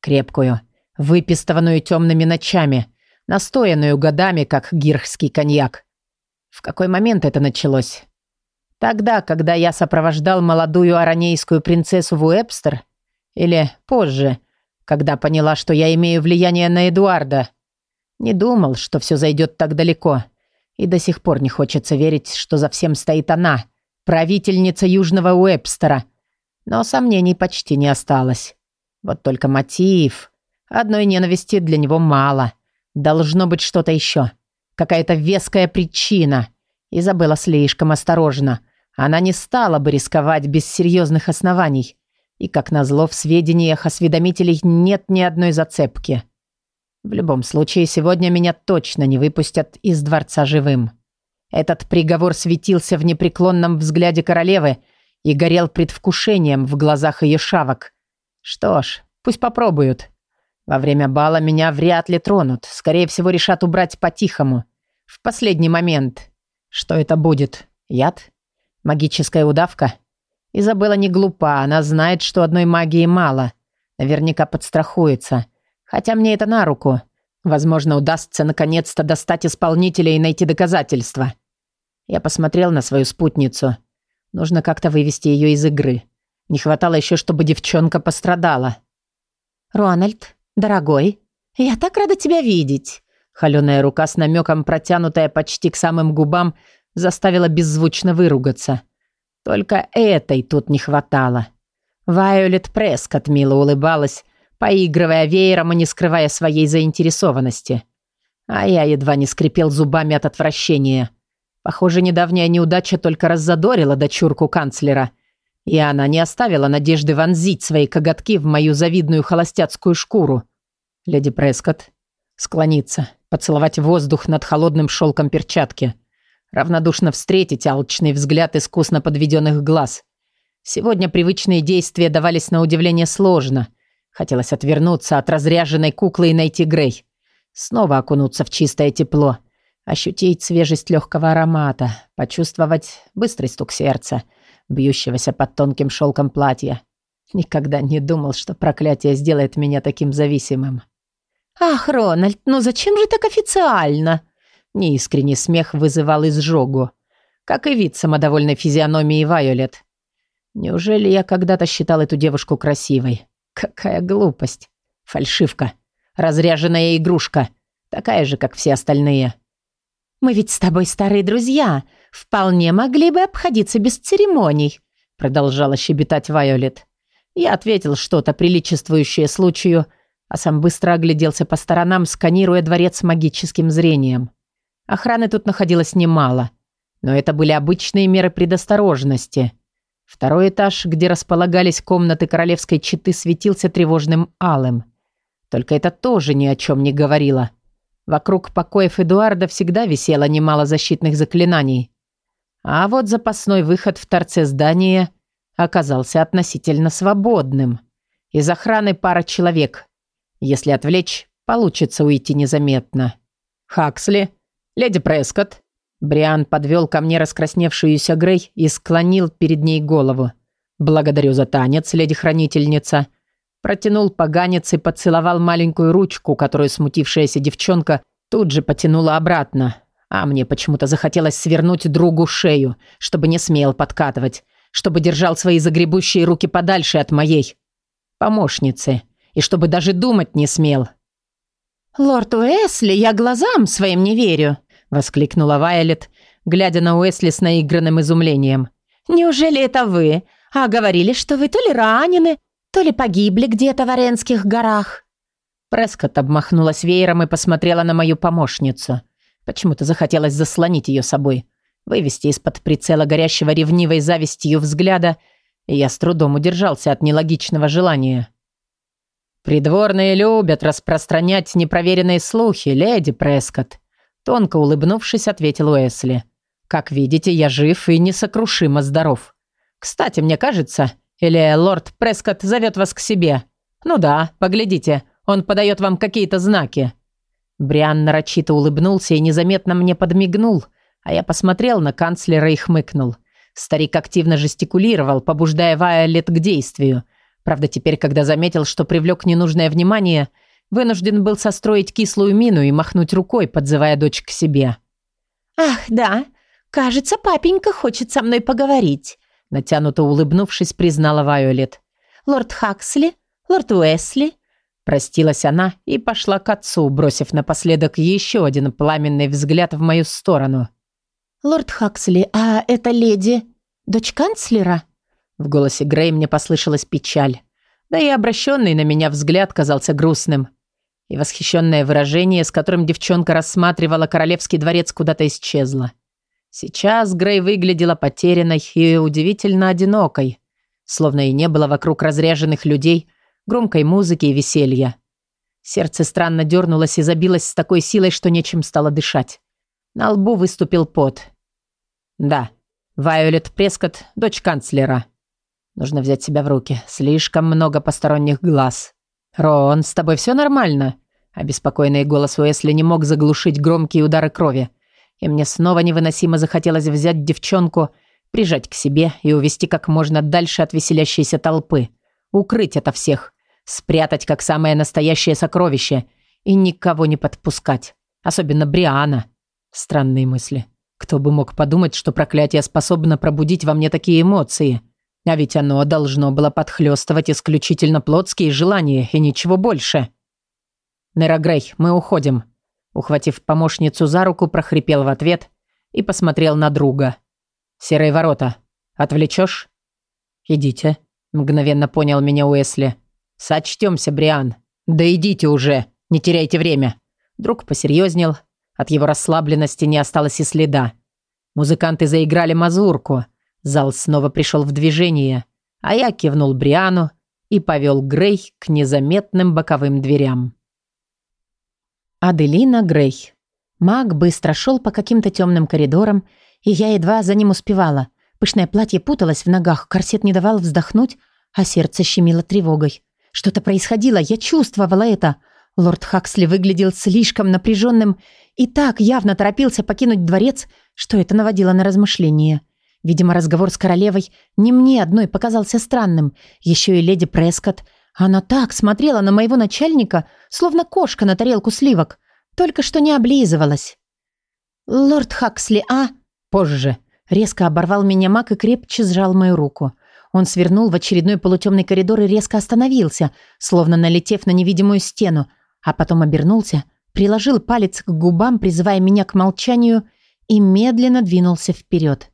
Крепкую, выпистованную темными ночами, настоянную годами, как гирхский коньяк. В какой момент это началось? Тогда, когда я сопровождал молодую аранейскую принцессу в Уэбстер? Или позже, когда поняла, что я имею влияние на Эдуарда. Не думал, что все зайдет так далеко. И до сих пор не хочется верить, что за всем стоит она, правительница Южного Уэбстера. Но сомнений почти не осталось. Вот только мотив. Одной ненависти для него мало. Должно быть что-то еще. Какая-то веская причина. Изабелла слишком осторожна. Она не стала бы рисковать без серьезных оснований. И, как назло, в сведениях осведомителей нет ни одной зацепки. В любом случае, сегодня меня точно не выпустят из дворца живым. Этот приговор светился в непреклонном взгляде королевы и горел предвкушением в глазах ее шавок. Что ж, пусть попробуют. Во время бала меня вряд ли тронут. Скорее всего, решат убрать по-тихому. В последний момент. Что это будет? Яд? Магическая удавка? Изабелла не глупа, она знает, что одной магии мало. Наверняка подстрахуется. Хотя мне это на руку. Возможно, удастся наконец-то достать исполнителя и найти доказательства. Я посмотрел на свою спутницу. Нужно как-то вывести ее из игры. Не хватало еще, чтобы девчонка пострадала. «Рональд, дорогой, я так рада тебя видеть!» Холеная рука с намеком, протянутая почти к самым губам, заставила беззвучно выругаться. Только этой тут не хватало. Вайолет Прескотт мило улыбалась, поигрывая веером и не скрывая своей заинтересованности. А я едва не скрипел зубами от отвращения. Похоже, недавняя неудача только раззадорила дочурку канцлера, и она не оставила надежды вонзить свои коготки в мою завидную холостяцкую шкуру. Леди Прескотт склониться, поцеловать воздух над холодным шелком перчатки – равнодушно встретить алчный взгляд искусно подведенных глаз. Сегодня привычные действия давались на удивление сложно. Хотелось отвернуться от разряженной куклы и найти Грей. Снова окунуться в чистое тепло. Ощутить свежесть легкого аромата. Почувствовать быстрый стук сердца, бьющегося под тонким шелком платья. Никогда не думал, что проклятие сделает меня таким зависимым. «Ах, Рональд, ну зачем же так официально?» Неискренний смех вызывал изжогу, как и вид самодовольной физиономии Вайолет. Неужели я когда-то считал эту девушку красивой? Какая глупость. Фальшивка. Разряженная игрушка. Такая же, как все остальные. «Мы ведь с тобой старые друзья. Вполне могли бы обходиться без церемоний», продолжала щебетать Вайолет. Я ответил что-то приличествующее случаю, а сам быстро огляделся по сторонам, сканируя дворец магическим зрением. Охраны тут находилось немало, но это были обычные меры предосторожности. Второй этаж, где располагались комнаты королевской четы, светился тревожным алым. Только это тоже ни о чем не говорило. Вокруг покоев Эдуарда всегда висело немало защитных заклинаний. А вот запасной выход в торце здания оказался относительно свободным. Из охраны пара человек. Если отвлечь, получится уйти незаметно. «Хаксли, леди Прескотт, Бриан подвел ко мне раскрасневшуюся Грей и склонил перед ней голову. «Благодарю за танец, леди-хранительница». Протянул поганец и поцеловал маленькую ручку, которую смутившаяся девчонка тут же потянула обратно. А мне почему-то захотелось свернуть другу шею, чтобы не смел подкатывать, чтобы держал свои загребущие руки подальше от моей помощницы, и чтобы даже думать не смел. «Лорд Уэсли, я глазам своим не верю», Воскликнула Вайолет, глядя на Уэсли с наигранным изумлением. «Неужели это вы? А говорили, что вы то ли ранены, то ли погибли где-то в Оренских горах». Прескотт обмахнулась веером и посмотрела на мою помощницу. Почему-то захотелось заслонить ее собой, вывести из-под прицела горящего ревнивой завистью взгляда, и я с трудом удержался от нелогичного желания. «Придворные любят распространять непроверенные слухи, леди Прескотт», Тонко улыбнувшись, ответил Уэсли. «Как видите, я жив и несокрушимо здоров. Кстати, мне кажется, или лорд Прескотт зовет вас к себе. Ну да, поглядите, он подает вам какие-то знаки». Бриан нарочито улыбнулся и незаметно мне подмигнул, а я посмотрел на канцлера и хмыкнул. Старик активно жестикулировал, побуждая Вайолет к действию. Правда, теперь, когда заметил, что привлек ненужное внимание, Вынужден был состроить кислую мину и махнуть рукой, подзывая дочь к себе. «Ах, да, кажется, папенька хочет со мной поговорить», натянуто улыбнувшись, признала Вайолет. «Лорд Хаксли? Лорд Уэсли?» Простилась она и пошла к отцу, бросив напоследок еще один пламенный взгляд в мою сторону. «Лорд Хаксли, а это леди, дочь канцлера?» В голосе Грей мне послышалась печаль. Да и обращенный на меня взгляд казался грустным и восхищенное выражение, с которым девчонка рассматривала королевский дворец, куда-то исчезло. Сейчас Грей выглядела потерянной и удивительно одинокой, словно и не было вокруг разряженных людей, громкой музыки и веселья. Сердце странно дернулось и забилось с такой силой, что нечем стало дышать. На лбу выступил пот. Да, Вайолет Прескотт, дочь канцлера. Нужно взять себя в руки. Слишком много посторонних глаз. «Рон, с тобой все нормально?» Обеспокоенный голос Уэсли не мог заглушить громкие удары крови. И мне снова невыносимо захотелось взять девчонку, прижать к себе и увести как можно дальше от веселящейся толпы. Укрыть это всех. Спрятать как самое настоящее сокровище. И никого не подпускать. Особенно Бриана. Странные мысли. Кто бы мог подумать, что проклятие способно пробудить во мне такие эмоции. А ведь оно должно было подхлёстывать исключительно плотские желания и ничего больше. «Нера Грей, мы уходим», — ухватив помощницу за руку, прохрипел в ответ и посмотрел на друга. «Серые ворота. Отвлечешь?» «Идите», — мгновенно понял меня Уэсли. «Сочтёмся, Бриан. Да идите уже, не теряйте время». Друг посерьезнел, от его расслабленности не осталось и следа. Музыканты заиграли мазурку — Зал снова пришел в движение, а я кивнул Бриану и повел Грей к незаметным боковым дверям. Аделина Грей. Маг быстро шел по каким-то темным коридорам, и я едва за ним успевала. Пышное платье путалось в ногах, корсет не давал вздохнуть, а сердце щемило тревогой. Что-то происходило, я чувствовала это. Лорд Хаксли выглядел слишком напряженным и так явно торопился покинуть дворец, что это наводило на размышления. Видимо, разговор с королевой не мне одной показался странным. Еще и леди Прескотт. Она так смотрела на моего начальника, словно кошка на тарелку сливок. Только что не облизывалась. «Лорд Хаксли, а?» «Позже». Резко оборвал меня маг и крепче сжал мою руку. Он свернул в очередной полутемный коридор и резко остановился, словно налетев на невидимую стену, а потом обернулся, приложил палец к губам, призывая меня к молчанию, и медленно двинулся вперед.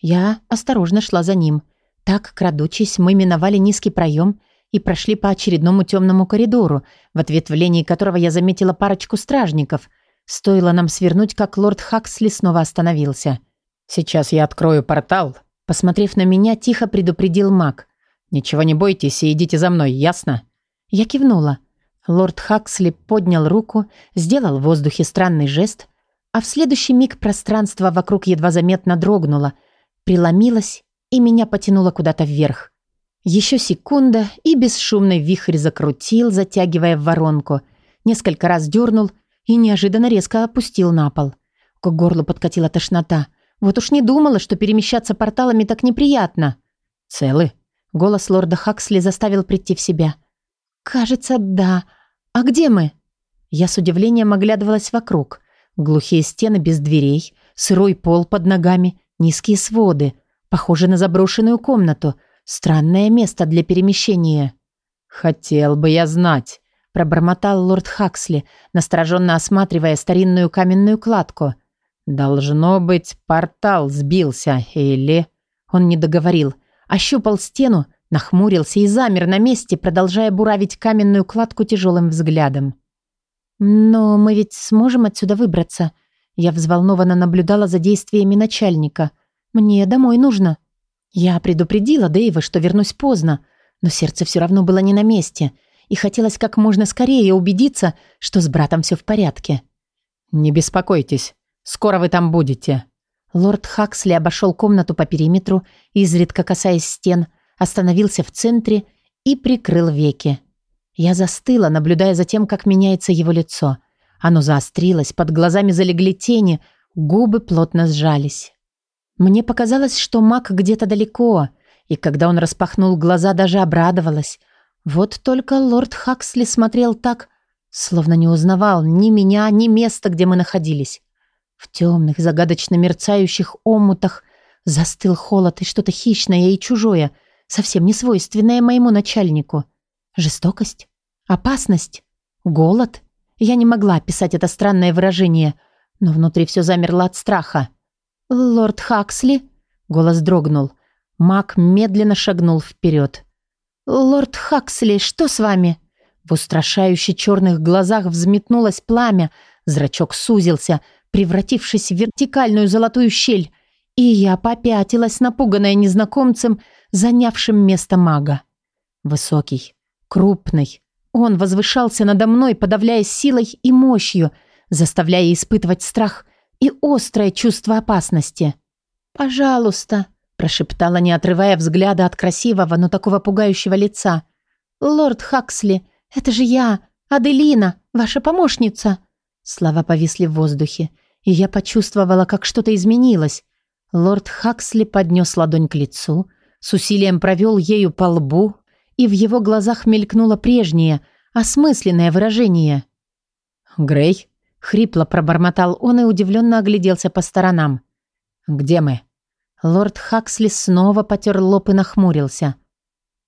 Я осторожно шла за ним. Так, крадучись, мы миновали низкий проем и прошли по очередному темному коридору, в ответвлении которого я заметила парочку стражников. Стоило нам свернуть, как лорд Хаксли снова остановился. «Сейчас я открою портал», — посмотрев на меня, тихо предупредил маг. «Ничего не бойтесь и идите за мной, ясно?» Я кивнула. Лорд Хаксли поднял руку, сделал в воздухе странный жест, а в следующий миг пространство вокруг едва заметно дрогнуло, преломилось и меня потянуло куда-то вверх. Еще секунда, и бесшумный вихрь закрутил, затягивая в воронку. Несколько раз дернул и неожиданно резко опустил на пол. К горлу подкатила тошнота. Вот уж не думала, что перемещаться порталами так неприятно. «Целы?» Голос лорда Хаксли заставил прийти в себя. «Кажется, да. А где мы?» Я с удивлением оглядывалась вокруг. Глухие стены без дверей, сырой пол под ногами, низкие своды. Похоже на заброшенную комнату — Странное место для перемещения. Хотел бы я знать, пробормотал лорд Хаксли, настороженно осматривая старинную каменную кладку. Должно быть, портал сбился или Он не договорил, ощупал стену, нахмурился и замер на месте, продолжая буравить каменную кладку тяжелым взглядом. «Но мы ведь сможем отсюда выбраться?» Я взволнованно наблюдала за действиями начальника. «Мне домой нужно». Я предупредила Дэйва, что вернусь поздно, но сердце все равно было не на месте, и хотелось как можно скорее убедиться, что с братом все в порядке. «Не беспокойтесь, скоро вы там будете». Лорд Хаксли обошел комнату по периметру, изредка касаясь стен, остановился в центре и прикрыл веки. Я застыла, наблюдая за тем, как меняется его лицо. Оно заострилось, под глазами залегли тени, губы плотно сжались. Мне показалось, что маг где-то далеко, и когда он распахнул глаза, даже обрадовалась. Вот только лорд Хаксли смотрел так, словно не узнавал ни меня, ни места, где мы находились. В темных, загадочно мерцающих омутах застыл холод и что-то хищное и чужое, совсем не свойственное моему начальнику. Жестокость? Опасность? Голод? Я не могла описать это странное выражение, но внутри все замерло от страха. «Лорд Хаксли?» Голос дрогнул. Мак медленно шагнул вперед. «Лорд Хаксли, что с вами?» В устрашающе черных глазах взметнулось пламя, зрачок сузился, превратившись в вертикальную золотую щель, и я попятилась, напуганная незнакомцем, занявшим место мага. Высокий, крупный, он возвышался надо мной, подавляя силой и мощью, заставляя испытывать страх и острое чувство опасности. «Пожалуйста», – прошептала, не отрывая взгляда от красивого, но такого пугающего лица. «Лорд Хаксли, это же я, Аделина, ваша помощница». Слова повисли в воздухе, и я почувствовала, как что-то изменилось. Лорд Хаксли поднес ладонь к лицу, с усилием провел ею по лбу, и в его глазах мелькнуло прежнее, осмысленное выражение. «Грей?» Хрипло пробормотал он и удивленно огляделся по сторонам. «Где мы?» Лорд Хаксли снова потер лоб и нахмурился.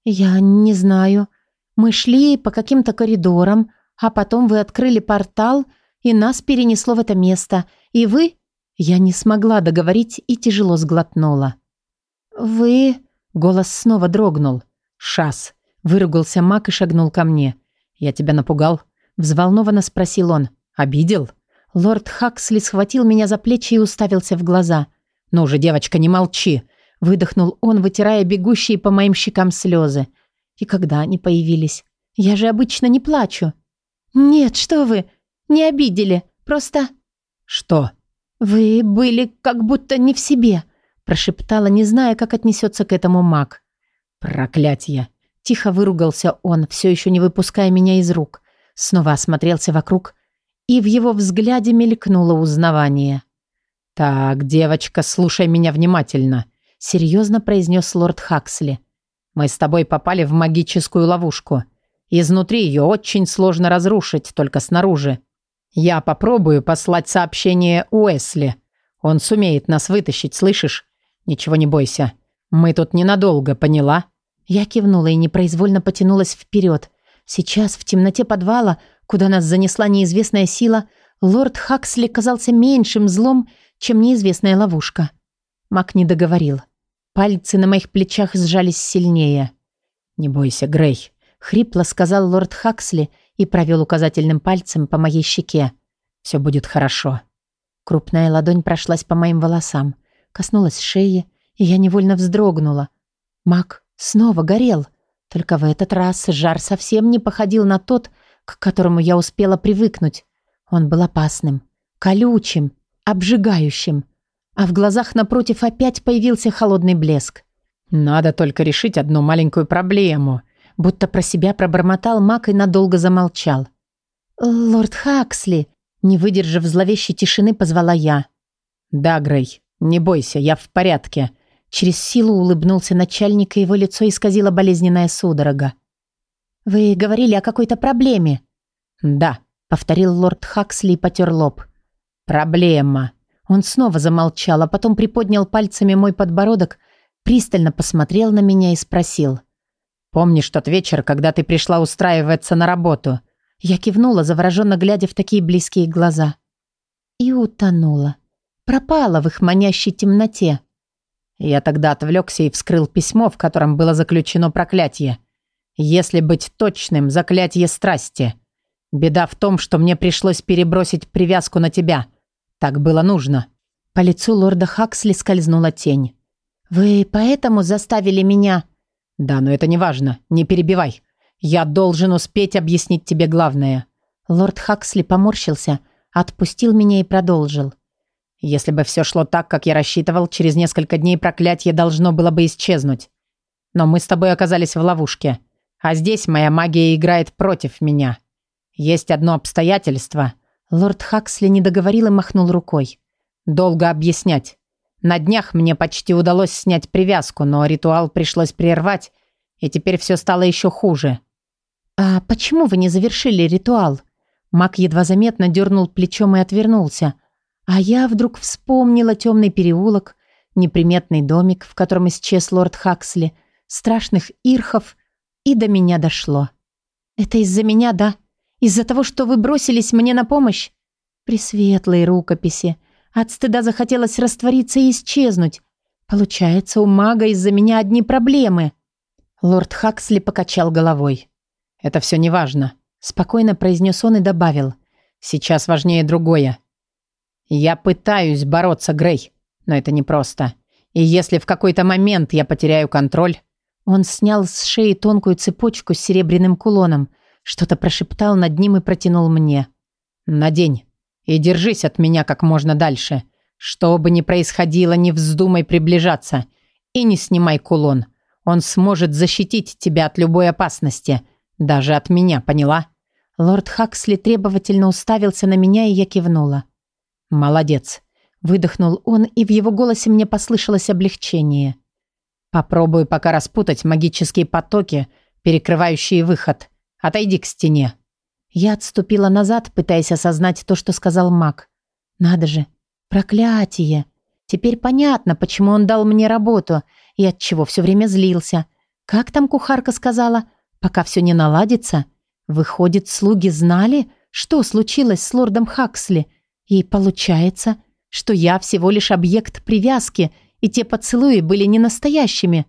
«Я не знаю. Мы шли по каким-то коридорам, а потом вы открыли портал, и нас перенесло в это место. И вы...» Я не смогла договорить и тяжело сглотнула. «Вы...» Голос снова дрогнул. «Шас!» Выругался маг и шагнул ко мне. «Я тебя напугал?» Взволнованно спросил он. «Обидел?» Лорд Хаксли схватил меня за плечи и уставился в глаза. «Ну же, девочка, не молчи!» Выдохнул он, вытирая бегущие по моим щекам слезы. И когда они появились? Я же обычно не плачу. «Нет, что вы! Не обидели. Просто...» «Что?» «Вы были как будто не в себе», прошептала, не зная, как отнесется к этому маг. «Проклятье!» Тихо выругался он, все еще не выпуская меня из рук. Снова осмотрелся вокруг, и в его взгляде мелькнуло узнавание. «Так, девочка, слушай меня внимательно», — серьезно произнес лорд Хаксли. «Мы с тобой попали в магическую ловушку. Изнутри ее очень сложно разрушить, только снаружи. Я попробую послать сообщение Уэсли. Он сумеет нас вытащить, слышишь? Ничего не бойся. Мы тут ненадолго, поняла?» Я кивнула и непроизвольно потянулась вперед. Сейчас, в темноте подвала, куда нас занесла неизвестная сила, лорд Хаксли казался меньшим злом, чем неизвестная ловушка. Мак не договорил. Пальцы на моих плечах сжались сильнее. «Не бойся, Грей», — хрипло сказал лорд Хаксли и провел указательным пальцем по моей щеке. «Все будет хорошо». Крупная ладонь прошлась по моим волосам, коснулась шеи, и я невольно вздрогнула. Мак снова горел, только в этот раз жар совсем не походил на тот, к которому я успела привыкнуть. Он был опасным, колючим, обжигающим. А в глазах напротив опять появился холодный блеск. «Надо только решить одну маленькую проблему», будто про себя пробормотал Мак и надолго замолчал. «Лорд Хаксли», не выдержав зловещей тишины, позвала я. «Да, Грей, не бойся, я в порядке». Через силу улыбнулся начальник, и его лицо исказило болезненная судорога. «Вы говорили о какой-то проблеме?» «Да», — повторил лорд Хаксли и потер лоб. «Проблема». Он снова замолчал, а потом приподнял пальцами мой подбородок, пристально посмотрел на меня и спросил. «Помнишь тот вечер, когда ты пришла устраиваться на работу?» Я кивнула, завороженно глядя в такие близкие глаза. И утонула. Пропала в их манящей темноте. Я тогда отвлекся и вскрыл письмо, в котором было заключено проклятие. Если быть точным, заклятие страсти. Беда в том, что мне пришлось перебросить привязку на тебя. Так было нужно. По лицу лорда Хаксли скользнула тень. «Вы поэтому заставили меня...» «Да, но это не важно. Не перебивай. Я должен успеть объяснить тебе главное». Лорд Хаксли поморщился, отпустил меня и продолжил. «Если бы все шло так, как я рассчитывал, через несколько дней проклятие должно было бы исчезнуть. Но мы с тобой оказались в ловушке. А здесь моя магия играет против меня. Есть одно обстоятельство». Лорд Хаксли не договорил и махнул рукой. «Долго объяснять. На днях мне почти удалось снять привязку, но ритуал пришлось прервать, и теперь все стало еще хуже. «А почему вы не завершили ритуал?» Мак едва заметно дернул плечом и отвернулся. А я вдруг вспомнила темный переулок, неприметный домик, в котором исчез лорд Хаксли, страшных ирхов, и до меня дошло. «Это из-за меня, да? Из-за того, что вы бросились мне на помощь?» Пресветлые рукописи. От стыда захотелось раствориться и исчезнуть. Получается, у мага из-за меня одни проблемы. Лорд Хаксли покачал головой. «Это все неважно», — спокойно произнес он и добавил. «Сейчас важнее другое. Я пытаюсь бороться, Грей, но это непросто. И если в какой-то момент я потеряю контроль...» Он снял с шеи тонкую цепочку с серебряным кулоном, что-то прошептал над ним и протянул мне. «Надень и держись от меня как можно дальше. Что бы ни происходило, не вздумай приближаться. И не снимай кулон. Он сможет защитить тебя от любой опасности. Даже от меня, поняла?» Лорд Хаксли требовательно уставился на меня, и я кивнула. «Молодец!» Выдохнул он, и в его голосе мне послышалось облегчение. «Попробую пока распутать магические потоки, перекрывающие выход. Отойди к стене». Я отступила назад, пытаясь осознать то, что сказал маг. «Надо же! Проклятие! Теперь понятно, почему он дал мне работу и от чего все время злился. Как там кухарка сказала? Пока все не наладится. Выходит, слуги знали, что случилось с лордом Хаксли. И получается, что я всего лишь объект привязки, и те поцелуи были не настоящими.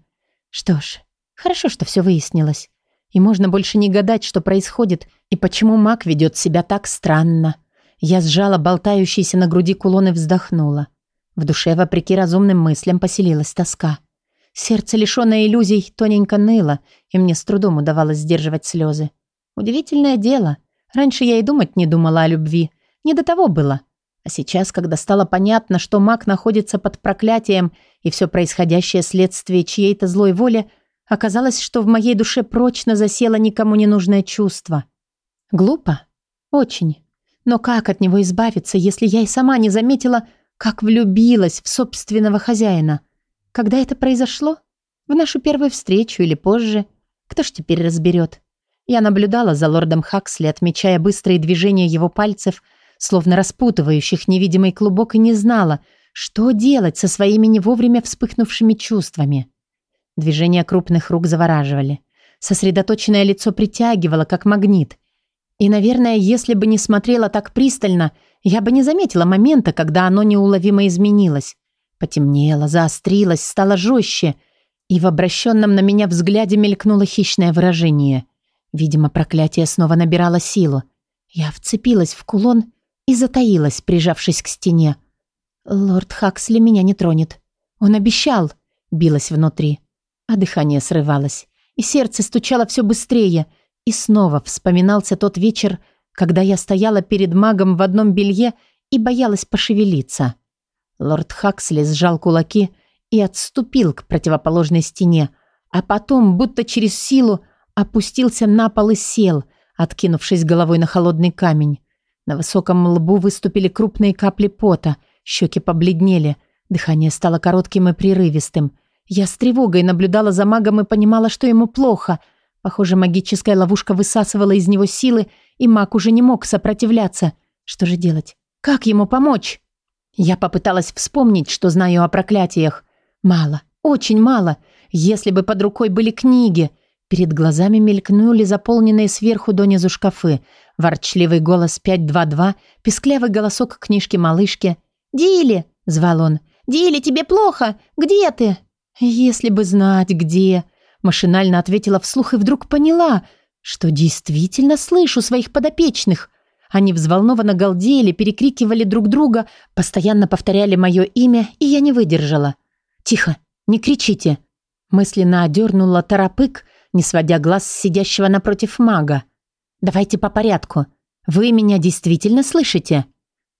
Что ж, хорошо, что все выяснилось. И можно больше не гадать, что происходит, и почему маг ведет себя так странно. Я сжала болтающийся на груди кулон и вздохнула. В душе, вопреки разумным мыслям, поселилась тоска. Сердце, лишённое иллюзий, тоненько ныло, и мне с трудом удавалось сдерживать слезы. Удивительное дело. Раньше я и думать не думала о любви. Не до того было. А сейчас, когда стало понятно, что маг находится под проклятием, и все происходящее следствие чьей-то злой воли, оказалось, что в моей душе прочно засело никому не нужное чувство. Глупо? Очень. Но как от него избавиться, если я и сама не заметила, как влюбилась в собственного хозяина? Когда это произошло? В нашу первую встречу или позже? Кто ж теперь разберет? Я наблюдала за лордом Хаксли, отмечая быстрые движения его пальцев, словно распутывающих невидимый клубок, и не знала, что делать со своими не вовремя вспыхнувшими чувствами. Движения крупных рук завораживали. Сосредоточенное лицо притягивало, как магнит. И, наверное, если бы не смотрела так пристально, я бы не заметила момента, когда оно неуловимо изменилось. Потемнело, заострилось, стало жестче, и в обращенном на меня взгляде мелькнуло хищное выражение. Видимо, проклятие снова набирало силу. Я вцепилась в кулон и затаилась, прижавшись к стене. «Лорд Хаксли меня не тронет. Он обещал!» — билась внутри. А дыхание срывалось, и сердце стучало все быстрее. И снова вспоминался тот вечер, когда я стояла перед магом в одном белье и боялась пошевелиться. Лорд Хаксли сжал кулаки и отступил к противоположной стене, а потом, будто через силу, опустился на пол и сел, откинувшись головой на холодный камень. На высоком лбу выступили крупные капли пота, щеки побледнели, дыхание стало коротким и прерывистым. Я с тревогой наблюдала за магом и понимала, что ему плохо. Похоже, магическая ловушка высасывала из него силы, и маг уже не мог сопротивляться. Что же делать? Как ему помочь? Я попыталась вспомнить, что знаю о проклятиях. Мало, очень мало. Если бы под рукой были книги. Перед глазами мелькнули заполненные сверху донизу шкафы. Ворчливый голос 522, песклявый голосок книжки-малышки. «Дили!» — звал он. «Дили, тебе плохо? Где ты?» «Если бы знать, где...» Машинально ответила вслух и вдруг поняла, что действительно слышу своих подопечных. Они взволнованно галдели, перекрикивали друг друга, постоянно повторяли мое имя, и я не выдержала. «Тихо, не кричите!» Мысленно одернула торопык, не сводя глаз с сидящего напротив мага. «Давайте по порядку. Вы меня действительно слышите?»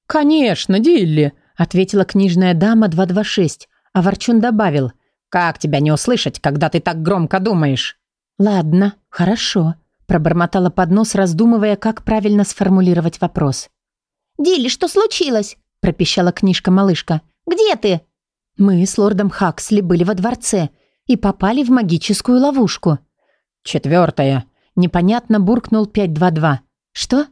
«Конечно, Дилли», — ответила книжная дама 226, а Ворчун добавил. «Как тебя не услышать, когда ты так громко думаешь?» «Ладно, хорошо», Пробормотала под нос, раздумывая, как правильно сформулировать вопрос. «Дилли, что случилось?» – пропищала книжка-малышка. «Где ты?» «Мы с лордом Хаксли были во дворце и попали в магическую ловушку». «Четвертое», – непонятно буркнул 522. «Что?»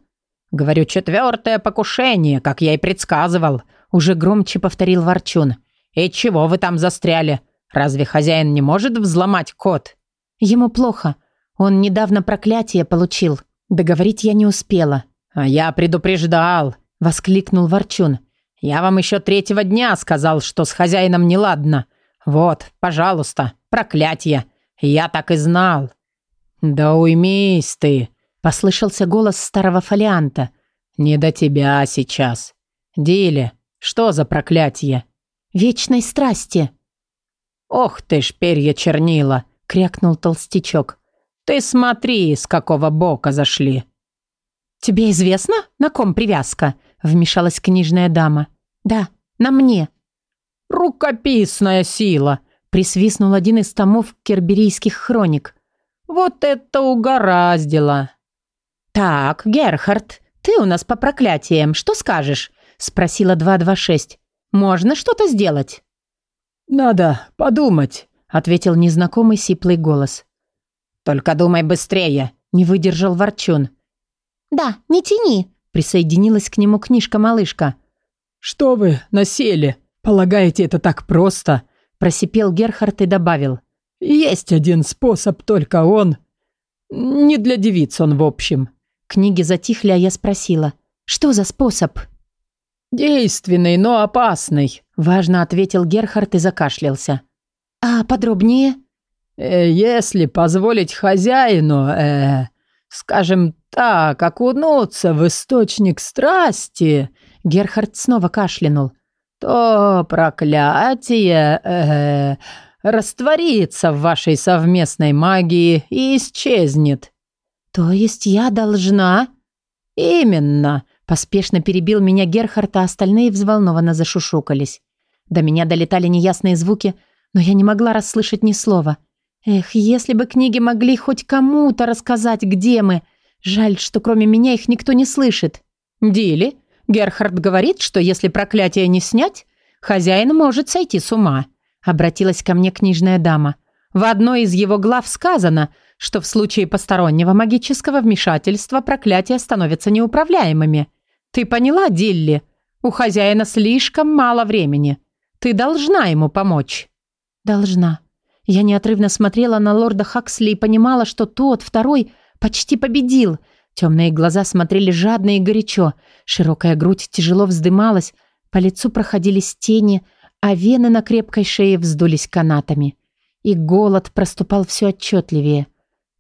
«Говорю, четвертое покушение, как я и предсказывал», – уже громче повторил Ворчун. «И чего вы там застряли? Разве хозяин не может взломать код?» «Ему плохо. Он недавно проклятие получил. Договорить я не успела. «А я предупреждал!» — воскликнул Ворчун. «Я вам еще третьего дня сказал, что с хозяином неладно. Вот, пожалуйста, проклятие. Я так и знал». «Да уймись ты!» — послышался голос старого фолианта. «Не до тебя сейчас. Диле, что за проклятие?» «Вечной страсти». «Ох ты ж, перья чернила!» — крякнул толстячок. «Ты смотри, с какого бока зашли!» «Тебе известно, на ком привязка?» — вмешалась книжная дама. «Да, на мне». «Рукописная сила!» — присвистнул один из томов керберийских хроник. «Вот это угораздило!» «Так, Герхард, ты у нас по проклятиям, что скажешь?» — спросила 226. «Можно что-то сделать?» «Надо подумать», — ответил незнакомый сиплый голос. «Только думай быстрее!» – не выдержал Ворчун. «Да, не тяни!» – присоединилась к нему книжка-малышка. «Что вы насели? Полагаете, это так просто?» – просипел Герхард и добавил. «Есть один способ, только он... Не для девиц он, в общем». Книги затихли, а я спросила. «Что за способ?» «Действенный, но опасный», – важно ответил Герхард и закашлялся. «А подробнее?» Э, если позволить хозяину, э, скажем так, окунуться в источник страсти, Герхард снова кашлянул, то проклятие э, растворится в вашей совместной магии и исчезнет. То есть я должна? Именно, поспешно перебил меня Герхард, а остальные взволнованно зашушукались. До меня долетали неясные звуки, но я не могла расслышать ни слова — Эх, если бы книги могли хоть кому-то рассказать, где мы. Жаль, что кроме меня их никто не слышит. Дили, Герхард говорит, что если проклятие не снять, хозяин может сойти с ума. Обратилась ко мне книжная дама. В одной из его глав сказано, что в случае постороннего магического вмешательства проклятия становятся неуправляемыми. Ты поняла, Дилли? У хозяина слишком мало времени. Ты должна ему помочь. Должна. Я неотрывно смотрела на лорда Хаксли и понимала, что тот, второй, почти победил. Темные глаза смотрели жадно и горячо, широкая грудь тяжело вздымалась, по лицу проходились тени, а вены на крепкой шее вздулись канатами. И голод проступал все отчетливее.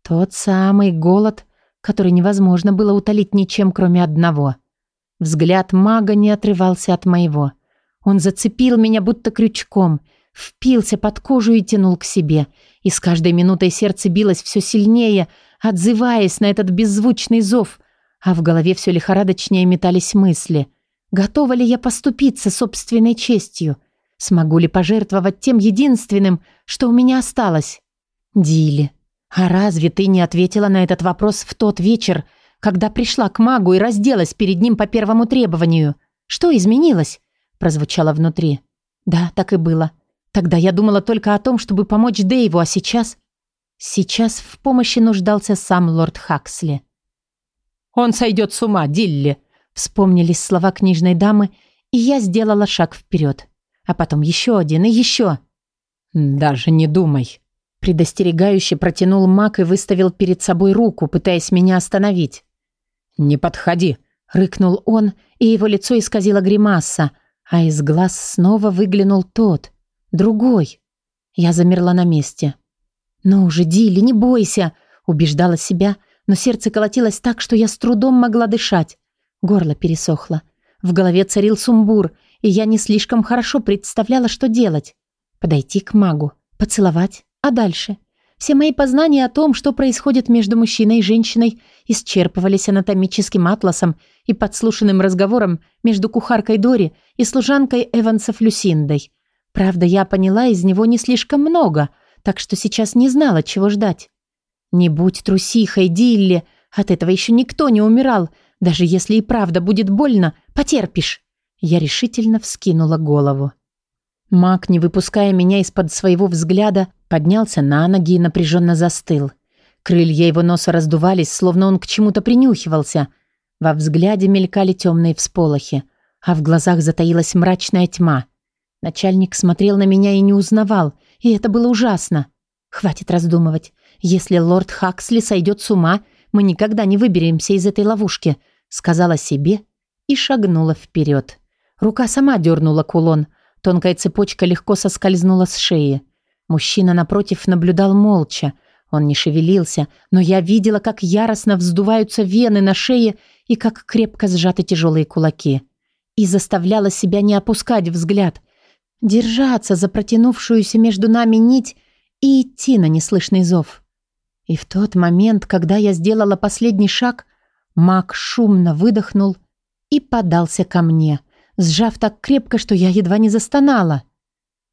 Тот самый голод, который невозможно было утолить ничем, кроме одного. Взгляд мага не отрывался от моего. Он зацепил меня будто крючком, впился под кожу и тянул к себе. И с каждой минутой сердце билось все сильнее, отзываясь на этот беззвучный зов, а в голове все лихорадочнее метались мысли. Готова ли я поступиться собственной честью? Смогу ли пожертвовать тем единственным, что у меня осталось? Дили, а разве ты не ответила на этот вопрос в тот вечер, когда пришла к магу и разделась перед ним по первому требованию? Что изменилось? Прозвучало внутри. Да, так и было. Тогда я думала только о том, чтобы помочь Дэйву, а сейчас... Сейчас в помощи нуждался сам лорд Хаксли. «Он сойдет с ума, Дилли!» Вспомнились слова книжной дамы, и я сделала шаг вперед. А потом еще один и еще. «Даже не думай!» Предостерегающе протянул маг и выставил перед собой руку, пытаясь меня остановить. «Не подходи!» — рыкнул он, и его лицо исказило гримаса, а из глаз снова выглянул тот, другой. Я замерла на месте. «Ну уже, Дилли, не бойся!» — убеждала себя, но сердце колотилось так, что я с трудом могла дышать. Горло пересохло. В голове царил сумбур, и я не слишком хорошо представляла, что делать. Подойти к магу, поцеловать, а дальше? Все мои познания о том, что происходит между мужчиной и женщиной, исчерпывались анатомическим атласом и подслушанным разговором между кухаркой Дори и служанкой Эвансов Люсиндой. Правда, я поняла из него не слишком много, так что сейчас не знала, чего ждать. Не будь трусихой, Дилли, от этого еще никто не умирал. Даже если и правда будет больно, потерпишь. Я решительно вскинула голову. Маг, не выпуская меня из-под своего взгляда, поднялся на ноги и напряженно застыл. Крылья его носа раздувались, словно он к чему-то принюхивался. Во взгляде мелькали темные всполохи, а в глазах затаилась мрачная тьма. Начальник смотрел на меня и не узнавал, и это было ужасно. Хватит раздумывать. Если лорд Хаксли сойдет с ума, мы никогда не выберемся из этой ловушки, сказала себе и шагнула вперед. Рука сама дернула кулон — Тонкая цепочка легко соскользнула с шеи. Мужчина напротив наблюдал молча. Он не шевелился, но я видела, как яростно вздуваются вены на шее и как крепко сжаты тяжелые кулаки. И заставляла себя не опускать взгляд, держаться за протянувшуюся между нами нить и идти на неслышный зов. И в тот момент, когда я сделала последний шаг, маг шумно выдохнул и подался ко мне — сжав так крепко, что я едва не застонала.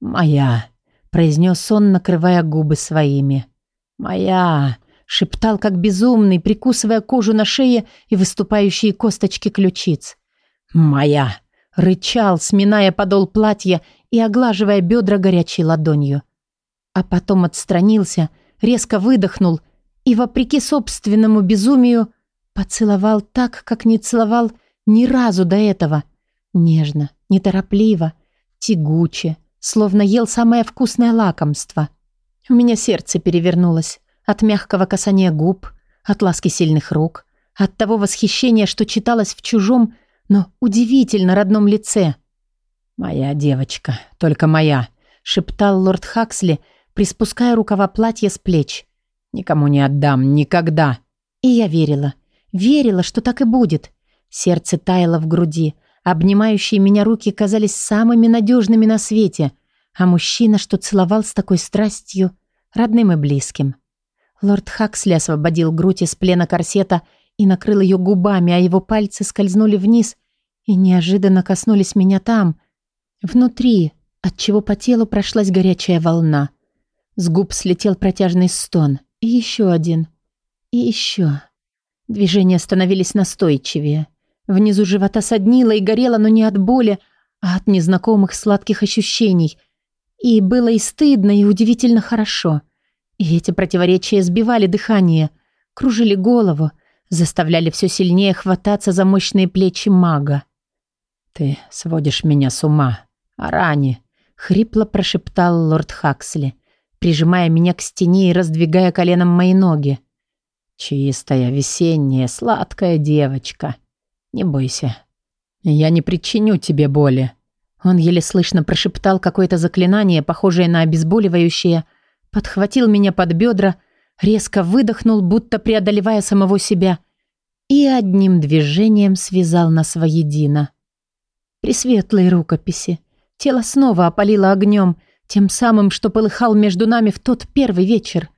«Моя», — произнес он, накрывая губы своими. «Моя», — шептал как безумный, прикусывая кожу на шее и выступающие косточки ключиц. «Моя», — рычал, сминая подол платья и оглаживая бедра горячей ладонью. А потом отстранился, резко выдохнул и, вопреки собственному безумию, поцеловал так, как не целовал ни разу до этого — Нежно, неторопливо, тягуче, словно ел самое вкусное лакомство. У меня сердце перевернулось от мягкого касания губ, от ласки сильных рук, от того восхищения, что читалось в чужом, но удивительно родном лице. «Моя девочка, только моя», — шептал лорд Хаксли, приспуская рукава платья с плеч. «Никому не отдам, никогда». И я верила. Верила, что так и будет. Сердце таяло в груди, Обнимающие меня руки казались самыми надежными на свете, а мужчина, что целовал с такой страстью, родным и близким. Лорд Хаксли освободил грудь из плена корсета и накрыл ее губами, а его пальцы скользнули вниз и неожиданно коснулись меня там, внутри, отчего по телу прошлась горячая волна. С губ слетел протяжный стон. И еще один. И еще. Движения становились настойчивее. Внизу живота соднило и горело, но не от боли, а от незнакомых сладких ощущений. И было и стыдно, и удивительно хорошо. И эти противоречия сбивали дыхание, кружили голову, заставляли все сильнее хвататься за мощные плечи мага. «Ты сводишь меня с ума, Арани», — хрипло прошептал лорд Хаксли, прижимая меня к стене и раздвигая коленом мои ноги. Чистая, весенняя, сладкая девочка. Не бойся. Я не причиню тебе боли. Он еле слышно прошептал какое-то заклинание, похожее на обезболивающее, подхватил меня под бедра, резко выдохнул, будто преодолевая самого себя, и одним движением связал нас воедино. При светлой рукописи тело снова опалило огнем, тем самым, что полыхал между нами в тот первый вечер.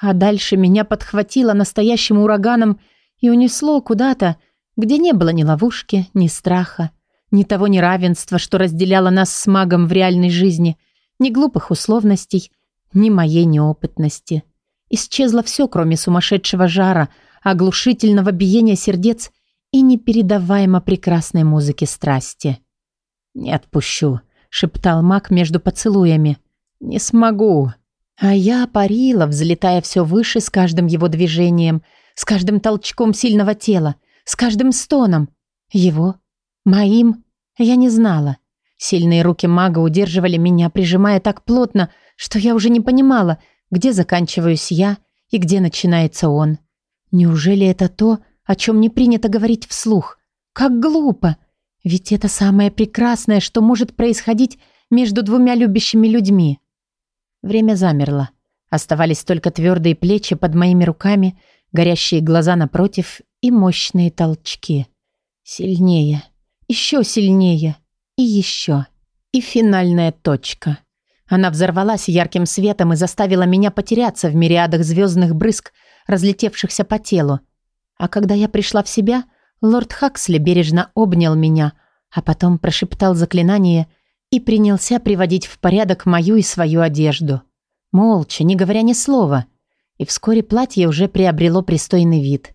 А дальше меня подхватило настоящим ураганом и унесло куда-то, где не было ни ловушки, ни страха, ни того неравенства, что разделяло нас с магом в реальной жизни, ни глупых условностей, ни моей неопытности. Исчезло все, кроме сумасшедшего жара, оглушительного биения сердец и непередаваемо прекрасной музыки страсти. «Не отпущу», — шептал маг между поцелуями. «Не смогу». А я парила, взлетая все выше с каждым его движением, с каждым толчком сильного тела, с каждым стоном. Его? Моим? Я не знала. Сильные руки мага удерживали меня, прижимая так плотно, что я уже не понимала, где заканчиваюсь я и где начинается он. Неужели это то, о чем не принято говорить вслух? Как глупо! Ведь это самое прекрасное, что может происходить между двумя любящими людьми. Время замерло. Оставались только твердые плечи под моими руками, горящие глаза напротив и мощные толчки. Сильнее, еще сильнее и еще. И финальная точка. Она взорвалась ярким светом и заставила меня потеряться в мириадах звездных брызг, разлетевшихся по телу. А когда я пришла в себя, лорд Хаксли бережно обнял меня, а потом прошептал заклинание и принялся приводить в порядок мою и свою одежду. Молча, не говоря ни слова. И вскоре платье уже приобрело пристойный вид.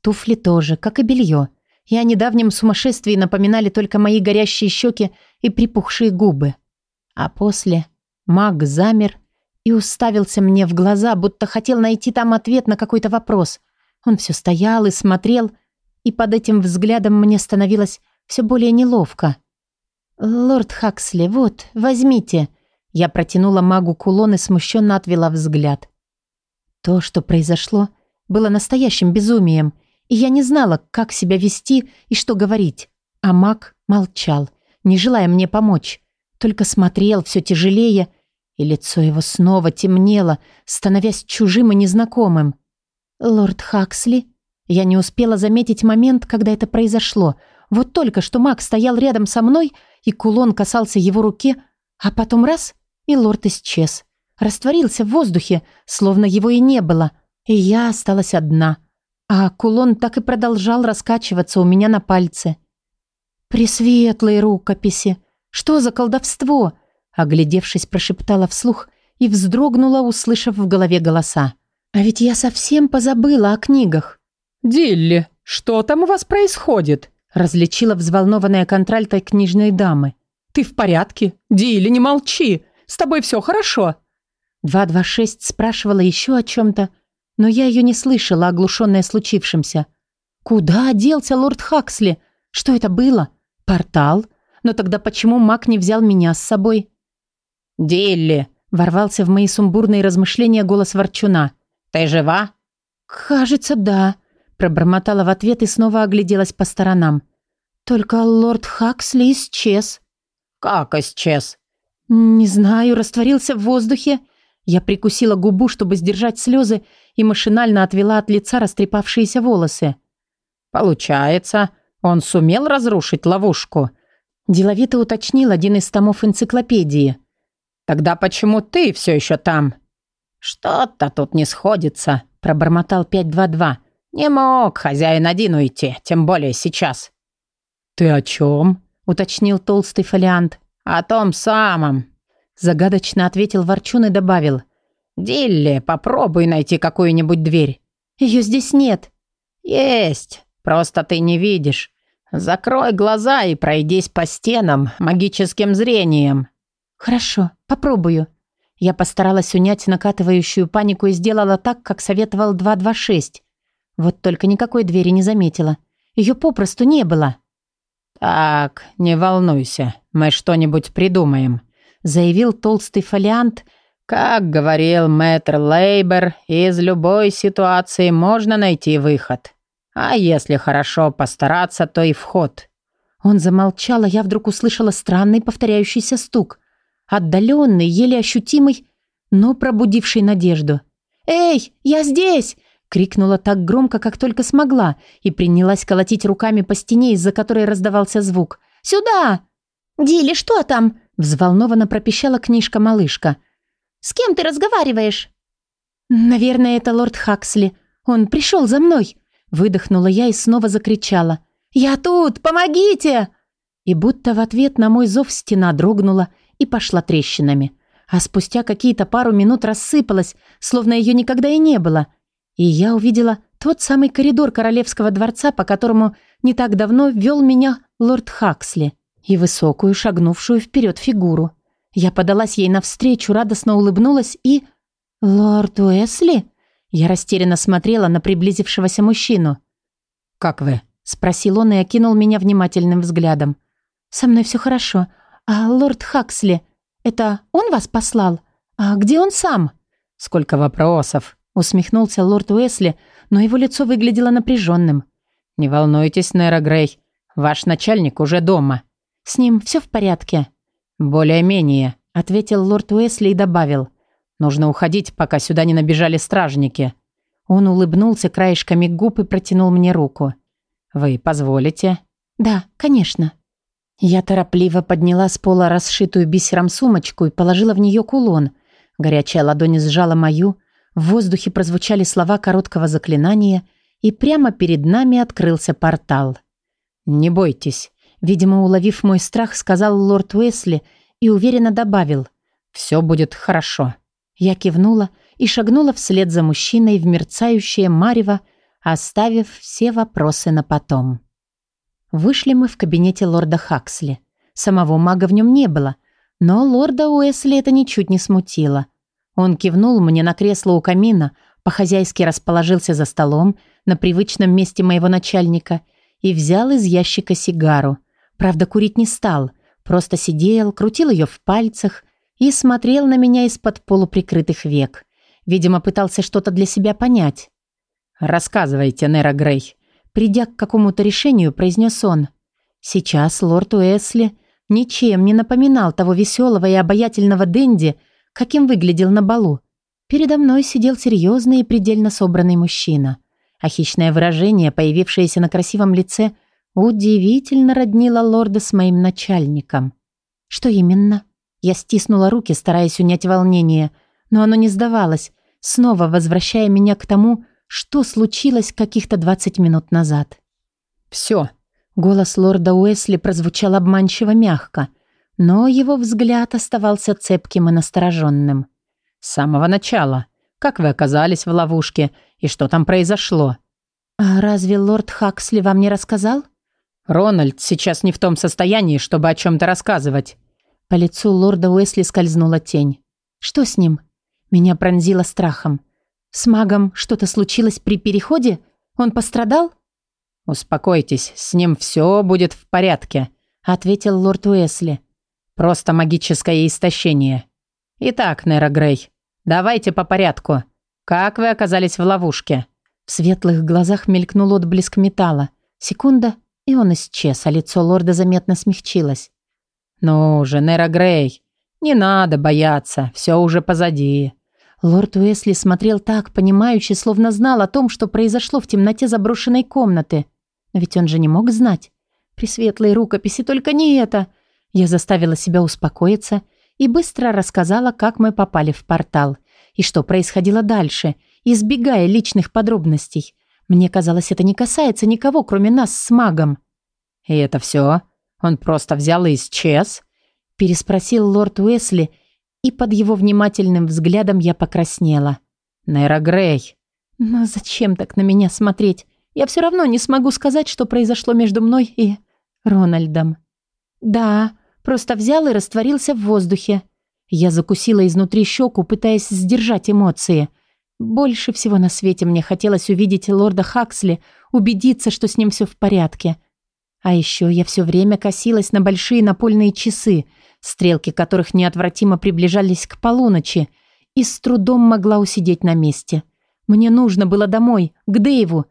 Туфли тоже, как и белье. И о недавнем сумасшествии напоминали только мои горящие щеки и припухшие губы. А после маг замер и уставился мне в глаза, будто хотел найти там ответ на какой-то вопрос. Он все стоял и смотрел, и под этим взглядом мне становилось все более неловко. «Лорд Хаксли, вот, возьмите». Я протянула магу кулон и смущенно отвела взгляд. То, что произошло, было настоящим безумием, и я не знала, как себя вести и что говорить. А маг молчал, не желая мне помочь. Только смотрел все тяжелее, и лицо его снова темнело, становясь чужим и незнакомым. «Лорд Хаксли?» Я не успела заметить момент, когда это произошло. Вот только что маг стоял рядом со мной, и кулон касался его руки, а потом раз — и лорд исчез. Растворился в воздухе, словно его и не было. И я осталась одна — а кулон так и продолжал раскачиваться у меня на пальце. «Пресветлые рукописи! Что за колдовство?» Оглядевшись, прошептала вслух и вздрогнула, услышав в голове голоса. «А ведь я совсем позабыла о книгах». «Дилли, что там у вас происходит?» различила взволнованная контральта книжной дамы. «Ты в порядке? Дилли, не молчи! С тобой все хорошо?» 226 спрашивала еще о чем-то, но я ее не слышала, оглушенная случившимся. Куда делся лорд Хаксли? Что это было? Портал? Но тогда почему маг не взял меня с собой? «Дилли!» — ворвался в мои сумбурные размышления голос Ворчуна. «Ты жива?» «Кажется, да», — пробормотала в ответ и снова огляделась по сторонам. «Только лорд Хаксли исчез». «Как исчез?» «Не знаю, растворился в воздухе». Я прикусила губу, чтобы сдержать слезы, и машинально отвела от лица растрепавшиеся волосы. «Получается, он сумел разрушить ловушку?» Деловито уточнил один из томов энциклопедии. «Тогда почему ты все еще там?» «Что-то тут не сходится», — пробормотал 522. «Не мог хозяин один уйти, тем более сейчас». «Ты о чем?» — уточнил толстый фолиант. «О том самом», — загадочно ответил Ворчун и добавил. «Дилли, попробуй найти какую-нибудь дверь». «Ее здесь нет». «Есть, просто ты не видишь. Закрой глаза и пройдись по стенам магическим зрением». «Хорошо, попробую». Я постаралась унять накатывающую панику и сделала так, как советовал 226. Вот только никакой двери не заметила. Ее попросту не было. «Так, не волнуйся, мы что-нибудь придумаем», заявил толстый фолиант – Как говорил мэтр Лейбер, из любой ситуации можно найти выход. А если хорошо постараться, то и вход. Он замолчал, а я вдруг услышала странный повторяющийся стук. Отдаленный, еле ощутимый, но пробудивший надежду. «Эй, я здесь!» Крикнула так громко, как только смогла, и принялась колотить руками по стене, из-за которой раздавался звук. «Сюда!» «Дили, что там?» Взволнованно пропищала книжка-малышка. «С кем ты разговариваешь?» «Наверное, это лорд Хаксли. Он пришел за мной!» Выдохнула я и снова закричала. «Я тут! Помогите!» И будто в ответ на мой зов стена дрогнула и пошла трещинами. А спустя какие-то пару минут рассыпалась, словно ее никогда и не было – и я увидела тот самый коридор королевского дворца, по которому не так давно вел меня лорд Хаксли, и высокую, шагнувшую вперед фигуру. Я подалась ей навстречу, радостно улыбнулась и... «Лорд Уэсли?» Я растерянно смотрела на приблизившегося мужчину. «Как вы?» — спросил он и окинул меня внимательным взглядом. «Со мной все хорошо. А лорд Хаксли, это он вас послал? А где он сам?» «Сколько вопросов!» Усмехнулся лорд Уэсли, но его лицо выглядело напряженным. «Не волнуйтесь, Нера Грей. Ваш начальник уже дома». «С ним все в порядке?» «Более-менее», — ответил лорд Уэсли и добавил. «Нужно уходить, пока сюда не набежали стражники». Он улыбнулся краешками губ и протянул мне руку. «Вы позволите?» «Да, конечно». Я торопливо подняла с пола расшитую бисером сумочку и положила в нее кулон. Горячая ладонь сжала мою, в воздухе прозвучали слова короткого заклинания, и прямо перед нами открылся портал. «Не бойтесь», — видимо, уловив мой страх, сказал лорд Уэсли и уверенно добавил. «Все будет хорошо». Я кивнула и шагнула вслед за мужчиной в мерцающее марево, оставив все вопросы на потом. Вышли мы в кабинете лорда Хаксли. Самого мага в нем не было, но лорда Уэсли это ничуть не смутило. Он кивнул мне на кресло у камина, по-хозяйски расположился за столом на привычном месте моего начальника и взял из ящика сигару. Правда, курить не стал, просто сидел, крутил ее в пальцах и смотрел на меня из-под полуприкрытых век. Видимо, пытался что-то для себя понять. «Рассказывайте, Нера Грей», придя к какому-то решению, произнес он. Сейчас лорд Уэсли ничем не напоминал того веселого и обаятельного Дэнди, каким выглядел на балу. Передо мной сидел серьезный и предельно собранный мужчина, а хищное выражение, появившееся на красивом лице, удивительно роднило лорда с моим начальником. Что именно? Я стиснула руки, стараясь унять волнение, но оно не сдавалось, снова возвращая меня к тому, что случилось каких-то 20 минут назад. «Все», Голос лорда Уэсли прозвучал обманчиво мягко, но его взгляд оставался цепким и настороженным. «С самого начала. Как вы оказались в ловушке и что там произошло?» «А разве лорд Хаксли вам не рассказал?» «Рональд сейчас не в том состоянии, чтобы о чем-то рассказывать». По лицу лорда Уэсли скользнула тень. «Что с ним?» Меня пронзило страхом. «С магом что-то случилось при переходе? Он пострадал?» «Успокойтесь, с ним все будет в порядке», — ответил лорд Уэсли. Просто магическое истощение. Итак, Нера Грей, давайте по порядку. Как вы оказались в ловушке? В светлых глазах мелькнул отблеск металла. Секунда, и он исчез, а лицо лорда заметно смягчилось. «Ну же, Нера Грей, не надо бояться, все уже позади». Лорд Уэсли смотрел так, понимающе, словно знал о том, что произошло в темноте заброшенной комнаты. Но ведь он же не мог знать. При светлой рукописи только не это. Я заставила себя успокоиться и быстро рассказала, как мы попали в портал и что происходило дальше, избегая личных подробностей. Мне казалось, это не касается никого, кроме нас с магом. «И это все? Он просто взял и исчез?» переспросил лорд Уэсли, и под его внимательным взглядом я покраснела. «Нейра Грей». «Но зачем так на меня смотреть? Я все равно не смогу сказать, что произошло между мной и Рональдом». «Да, Просто взял и растворился в воздухе. Я закусила изнутри щеку, пытаясь сдержать эмоции. Больше всего на свете мне хотелось увидеть лорда Хаксли, убедиться, что с ним все в порядке. А еще я все время косилась на большие напольные часы, стрелки которых неотвратимо приближались к полуночи, и с трудом могла усидеть на месте. Мне нужно было домой, к Дэйву.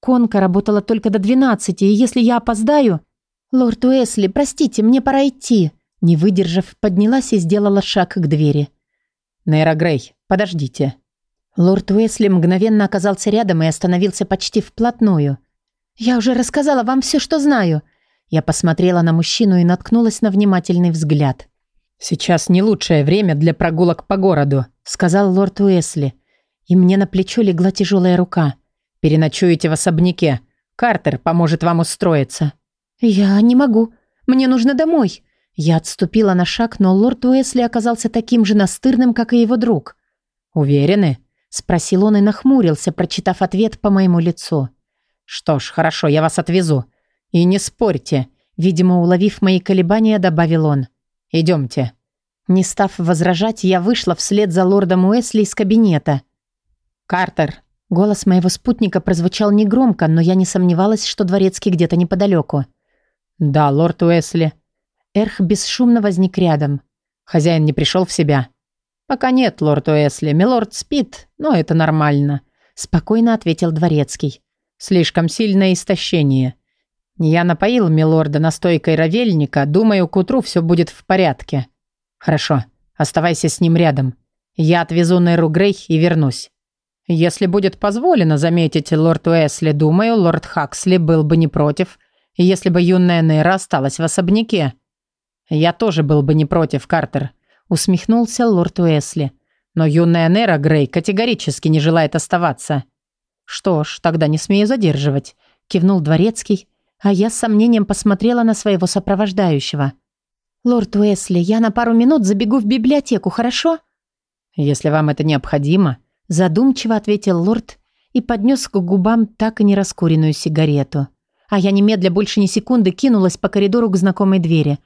Конка работала только до двенадцати, и если я опоздаю... «Лорд Уэсли, простите, мне пора идти». Не выдержав, поднялась и сделала шаг к двери. «Нейра Грей, подождите». Лорд Уэсли мгновенно оказался рядом и остановился почти вплотную. «Я уже рассказала вам все, что знаю». Я посмотрела на мужчину и наткнулась на внимательный взгляд. «Сейчас не лучшее время для прогулок по городу», — сказал лорд Уэсли. И мне на плечо легла тяжелая рука. «Переночуете в особняке. Картер поможет вам устроиться». «Я не могу. Мне нужно домой». Я отступила на шаг, но лорд Уэсли оказался таким же настырным, как и его друг. «Уверены?» — спросил он и нахмурился, прочитав ответ по моему лицу. «Что ж, хорошо, я вас отвезу. И не спорьте». Видимо, уловив мои колебания, добавил он. «Идемте». Не став возражать, я вышла вслед за лордом Уэсли из кабинета. «Картер!» Голос моего спутника прозвучал негромко, но я не сомневалась, что дворецкий где-то неподалеку. «Да, лорд Уэсли». Эрх бесшумно возник рядом. «Хозяин не пришел в себя?» «Пока нет, лорд Уэсли. Милорд спит, но это нормально», — спокойно ответил дворецкий. «Слишком сильное истощение. Я напоил милорда настойкой равельника, думаю, к утру все будет в порядке. Хорошо, оставайся с ним рядом. Я отвезу Неру Грей и вернусь. Если будет позволено заметить лорд Уэсли, думаю, лорд Хаксли был бы не против, если бы юная Нера осталась в особняке. Я тоже был бы не против, Картер, усмехнулся лорд Уэсли. Но юная Нера Грей категорически не желает оставаться. Что ж, тогда не смею задерживать, кивнул дворецкий, а я с сомнением посмотрела на своего сопровождающего. «Лорд Уэсли, я на пару минут забегу в библиотеку, хорошо?» «Если вам это необходимо», – задумчиво ответил лорд и поднес к губам так и не раскуренную сигарету. А я немедля больше ни секунды кинулась по коридору к знакомой двери.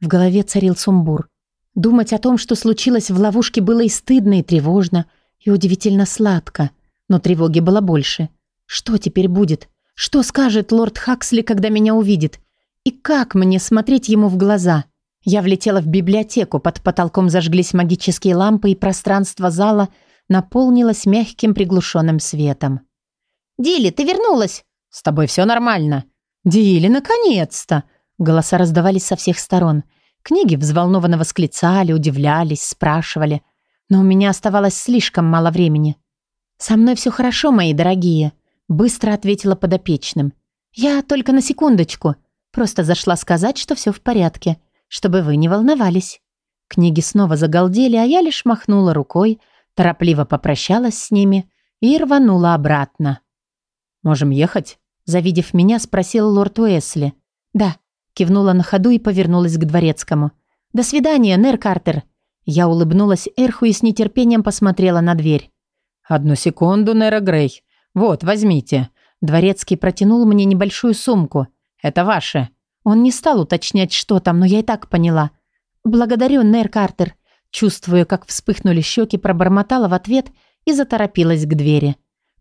В голове царил сумбур. Думать о том, что случилось в ловушке, было и стыдно, и тревожно, и удивительно сладко. Но тревоги было больше. Что теперь будет? Что скажет лорд Хаксли, когда меня увидит? И как мне смотреть ему в глаза? Я влетела в библиотеку, под потолком зажглись магические лампы, и пространство зала наполнилось мягким приглушенным светом. «Дилли, ты вернулась!» «С тобой все нормально!» «Дилли, наконец-то!» Голоса раздавались со всех сторон. Книги взволнованно восклицали, удивлялись, спрашивали. Но у меня оставалось слишком мало времени. «Со мной все хорошо, мои дорогие!» Быстро ответила подопечным. «Я только на секундочку. Просто зашла сказать, что все в порядке, чтобы вы не волновались». Книги снова загалдели, а я лишь махнула рукой, торопливо попрощалась с ними и рванула обратно. «Можем ехать?» Завидев меня, спросил лорд Уэсли. «Да», кивнула на ходу и повернулась к дворецкому. «До свидания, Нер Картер». Я улыбнулась Эрху и с нетерпением посмотрела на дверь. «Одну секунду, Нера Грей. «Вот, возьмите». Дворецкий протянул мне небольшую сумку. «Это ваше». Он не стал уточнять, что там, но я и так поняла. «Благодарю, Нэр Картер». Чувствуя, как вспыхнули щеки, пробормотала в ответ и заторопилась к двери.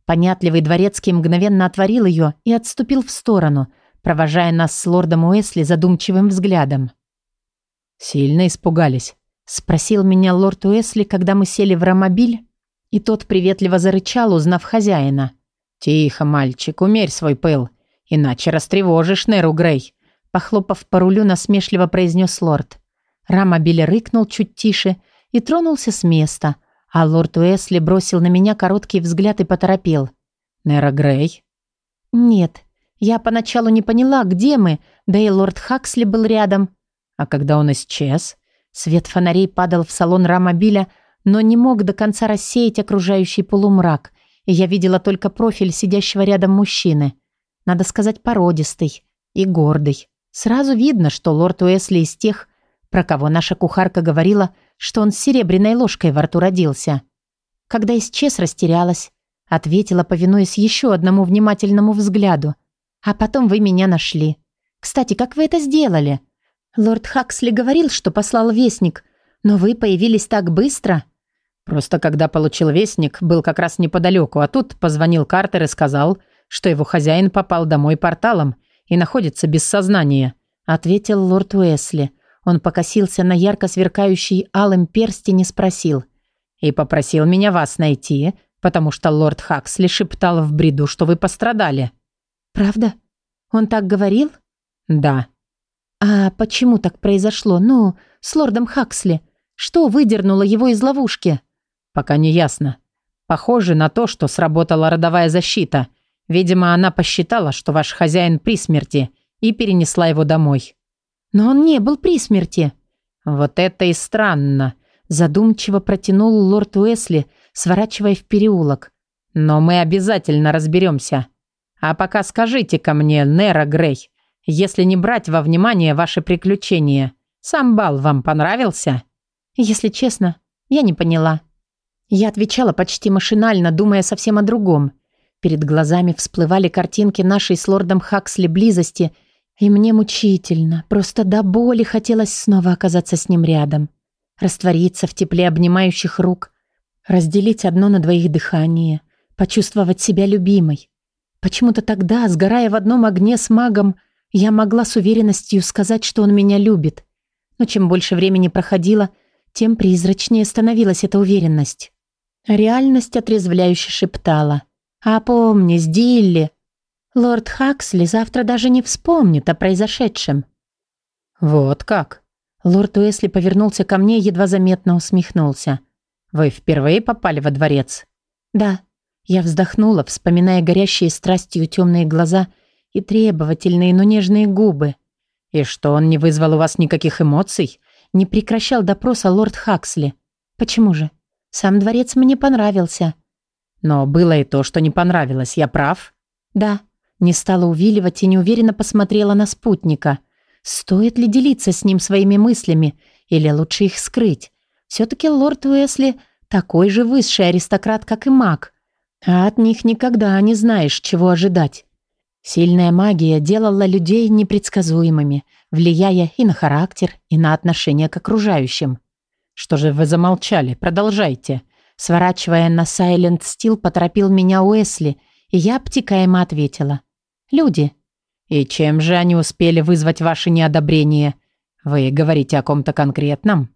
Понятливый дворецкий мгновенно отворил ее и отступил в сторону, провожая нас с лордом Уэсли задумчивым взглядом. «Сильно испугались?» — спросил меня лорд Уэсли, когда мы сели в ромобиль, и тот приветливо зарычал, узнав хозяина. «Тихо, мальчик, умерь свой пыл, иначе растревожишь Неру Грей», похлопав по рулю, насмешливо произнес лорд. Рамобиль рыкнул чуть тише и тронулся с места, а лорд Уэсли бросил на меня короткий взгляд и поторопил. «Нера Грей?» «Нет, я поначалу не поняла, где мы, да и лорд Хаксли был рядом». А когда он исчез, свет фонарей падал в салон Рамобиля, но не мог до конца рассеять окружающий полумрак, и я видела только профиль сидящего рядом мужчины. Надо сказать, породистый и гордый. Сразу видно, что лорд Уэсли из тех, про кого наша кухарка говорила, что он с серебряной ложкой во рту родился. Когда исчез, растерялась. Ответила, повинуясь еще одному внимательному взгляду. А потом вы меня нашли. Кстати, как вы это сделали? Лорд Хаксли говорил, что послал вестник, но вы появились так быстро. Просто когда получил вестник, был как раз неподалеку, а тут позвонил Картер и сказал, что его хозяин попал домой порталом и находится без сознания», — ответил лорд Уэсли. Он покосился на ярко сверкающий алым перстень и спросил. И попросил меня вас найти, потому что лорд Хаксли шептал в бреду, что вы пострадали». «Правда? Он так говорил?» «Да». «А почему так произошло? Ну, с лордом Хаксли? Что выдернуло его из ловушки?» «Пока не ясно. Похоже на то, что сработала родовая защита. Видимо, она посчитала, что ваш хозяин при смерти, и перенесла его домой». «Но он не был при смерти». «Вот это и странно», – задумчиво протянул лорд Уэсли, сворачивая в переулок. «Но мы обязательно разберемся. А пока скажите-ка мне, Нера Грей, если не брать во внимание ваши приключения, сам бал вам понравился?» «Если честно, я не поняла». Я отвечала почти машинально, думая совсем о другом. Перед глазами всплывали картинки нашей с лордом Хаксли близости, и мне мучительно, просто до боли хотелось снова оказаться с ним рядом. Раствориться в тепле обнимающих рук, разделить одно на двоих дыхание, почувствовать себя любимой. Почему-то тогда, сгорая в одном огне с магом, я могла с уверенностью сказать, что он меня любит. Но чем больше времени проходило, тем призрачнее становилась эта уверенность. Реальность отрезвляюще шептала. «Опомнись, Дилли! Лорд Хаксли завтра даже не вспомнит о произошедшем». «Вот как?» Лорд Уэсли повернулся ко мне и едва заметно усмехнулся. «Вы впервые попали во дворец?» «Да». Я вздохнула, вспоминая горящие страстью темные глаза и требовательные, но нежные губы. «И что, он не вызвал у вас никаких эмоций?» Не прекращал допроса лорд Хаксли. «Почему же? Сам дворец мне понравился». «Но было и то, что не понравилось, я прав?» «Да». Не стала увиливать и неуверенно посмотрела на спутника. Стоит ли делиться с ним своими мыслями или лучше их скрыть? Все-таки лорд Уэсли такой же высший аристократ, как и маг. А от них никогда не знаешь, чего ожидать. Сильная магия делала людей непредсказуемыми, влияя и на характер, и на отношение к окружающим. «Что же вы замолчали? Продолжайте!» Сворачивая на Сайлент Стил, поторопил меня Уэсли, и я обтекаемо ответила. «Люди». «И чем же они успели вызвать ваше неодобрение? Вы говорите о ком-то конкретном?»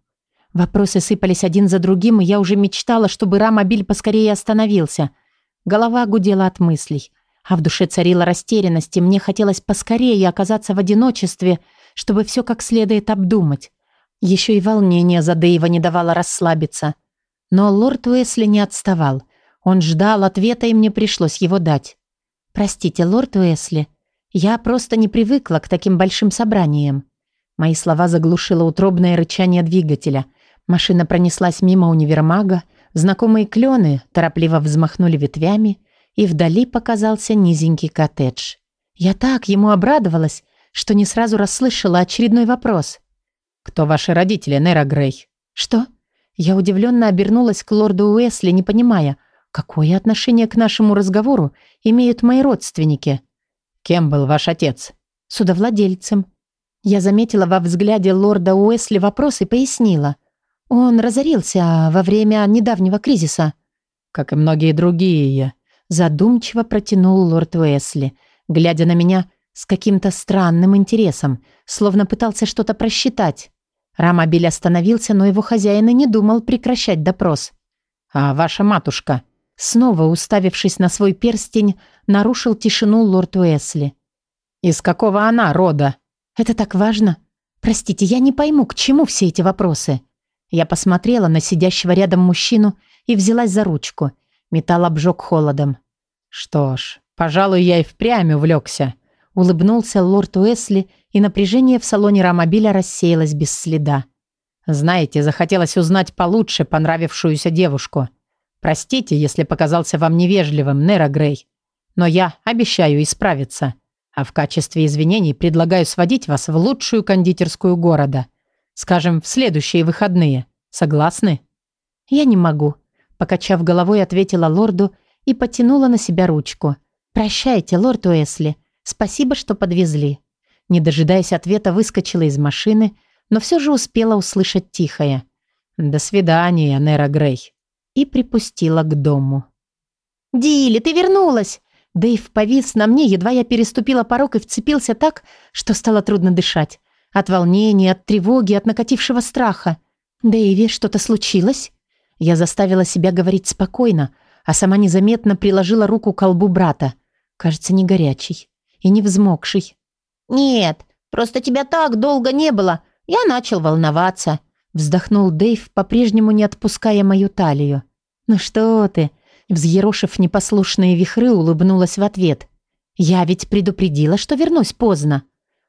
Вопросы сыпались один за другим, и я уже мечтала, чтобы Рамобиль поскорее остановился. Голова гудела от мыслей. А в душе царила растерянность, и мне хотелось поскорее оказаться в одиночестве, чтобы все как следует обдумать. Еще и волнение за Дэйва не давало расслабиться. Но лорд Уэсли не отставал. Он ждал ответа, и мне пришлось его дать. «Простите, лорд Уэсли, я просто не привыкла к таким большим собраниям». Мои слова заглушило утробное рычание двигателя. Машина пронеслась мимо универмага, знакомые клены торопливо взмахнули ветвями, и вдали показался низенький коттедж. Я так ему обрадовалась, что не сразу расслышала очередной вопрос. «Кто ваши родители, Нера Грей?» «Что?» Я удивленно обернулась к лорду Уэсли, не понимая, какое отношение к нашему разговору имеют мои родственники. «Кем был ваш отец?» «Судовладельцем». Я заметила во взгляде лорда Уэсли вопрос и пояснила. Он разорился во время недавнего кризиса. «Как и многие другие», Задумчиво протянул лорд Уэсли, глядя на меня с каким-то странным интересом, словно пытался что-то просчитать. Рамабель остановился, но его хозяин и не думал прекращать допрос. «А ваша матушка?» Снова уставившись на свой перстень, нарушил тишину лорд Уэсли. «Из какого она рода?» «Это так важно? Простите, я не пойму, к чему все эти вопросы». Я посмотрела на сидящего рядом мужчину и взялась за ручку – Металл обжег холодом. «Что ж, пожалуй, я и впрямь увлекся», — улыбнулся лорд Уэсли, и напряжение в салоне рамобиля рассеялось без следа. «Знаете, захотелось узнать получше понравившуюся девушку. Простите, если показался вам невежливым, Нера Грей. Но я обещаю исправиться. А в качестве извинений предлагаю сводить вас в лучшую кондитерскую города. Скажем, в следующие выходные. Согласны?» «Я не могу», Покачав головой, ответила лорду и потянула на себя ручку. «Прощайте, лорд Уэсли. Спасибо, что подвезли». Не дожидаясь ответа, выскочила из машины, но все же успела услышать тихое. «До свидания, Нера Грей». И припустила к дому. «Дилли, ты вернулась!» Дэйв повис на мне, едва я переступила порог и вцепился так, что стало трудно дышать. От волнения, от тревоги, от накатившего страха. «Дэйви, что-то случилось?» Я заставила себя говорить спокойно, а сама незаметно приложила руку к колбу брата. Кажется, не горячий и не взмокший. «Нет, просто тебя так долго не было. Я начал волноваться», вздохнул Дэйв, по-прежнему не отпуская мою талию. «Ну что ты?» Взъерошив непослушные вихры, улыбнулась в ответ. «Я ведь предупредила, что вернусь поздно.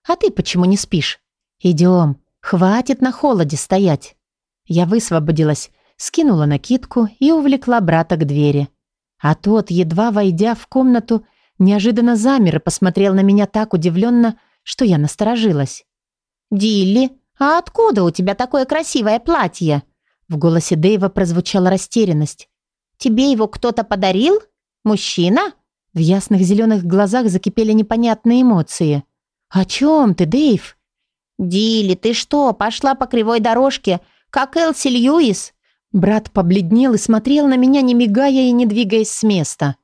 А ты почему не спишь? Идем, хватит на холоде стоять». Я высвободилась, скинула накидку и увлекла брата к двери. А тот, едва войдя в комнату, неожиданно замер и посмотрел на меня так удивленно, что я насторожилась. «Дилли, а откуда у тебя такое красивое платье?» В голосе Дэйва прозвучала растерянность. «Тебе его кто-то подарил? Мужчина?» В ясных зеленых глазах закипели непонятные эмоции. «О чем ты, Дэйв?» «Дилли, ты что, пошла по кривой дорожке, как Элси Льюис?» Брат побледнел и смотрел на меня, не мигая и не двигаясь с места.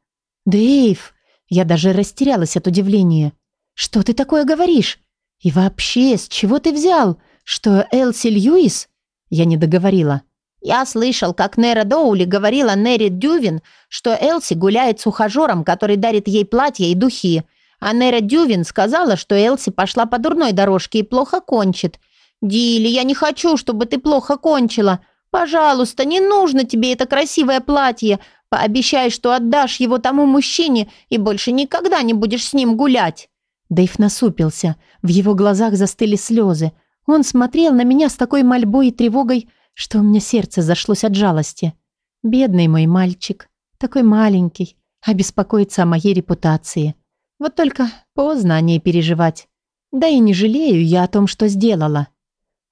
«Дэйв!» Я даже растерялась от удивления. «Что ты такое говоришь? И вообще, с чего ты взял? Что Элси Льюис?» Я не договорила. «Я слышал, как Нера Доули говорила Нерри Дювин, что Элси гуляет с ухажером, который дарит ей платья и духи. А Нера Дювин сказала, что Элси пошла по дурной дорожке и плохо кончит. Дилли, я не хочу, чтобы ты плохо кончила. Пожалуйста, не нужно тебе это красивое платье. Пообещай, что отдашь его тому мужчине и больше никогда не будешь с ним гулять». Дэйв насупился. В его глазах застыли слезы. Он смотрел на меня с такой мольбой и тревогой, что у меня сердце зашлось от жалости. Бедный мой мальчик, такой маленький, а о моей репутации. Вот только поздно о ней переживать. Да и не жалею я о том, что сделала.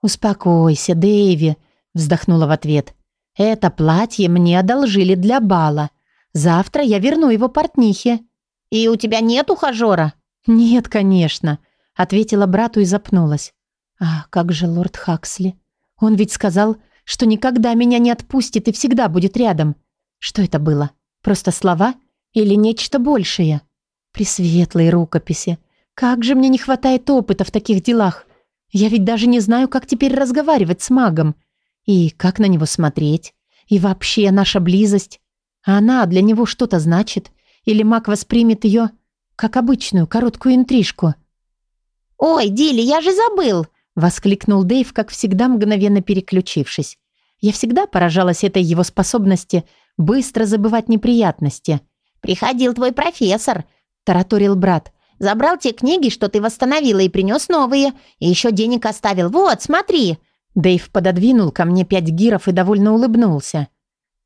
«Успокойся, Дэйви», — вздохнула в ответ. «Это платье мне одолжили для бала. Завтра я верну его портнихе». «И у тебя нет ухажера?» «Нет, конечно», — ответила брату и запнулась. «А как же лорд Хаксли? Он ведь сказал, что никогда меня не отпустит и всегда будет рядом. Что это было? Просто слова или нечто большее? Пресветлые рукописи. Как же мне не хватает опыта в таких делах. Я ведь даже не знаю, как теперь разговаривать с магом. И как на него смотреть. И вообще наша близость. Она для него что-то значит. Или маг воспримет ее как обычную короткую интрижку. «Ой, Дилли, я же забыл!» Воскликнул Дэйв, как всегда мгновенно переключившись. Я всегда поражалась этой его способности быстро забывать неприятности. «Приходил твой профессор», – тараторил брат. «Забрал те книги, что ты восстановила, и принес новые. И еще денег оставил. Вот, смотри». Дэйв пододвинул ко мне пять гиров и довольно улыбнулся.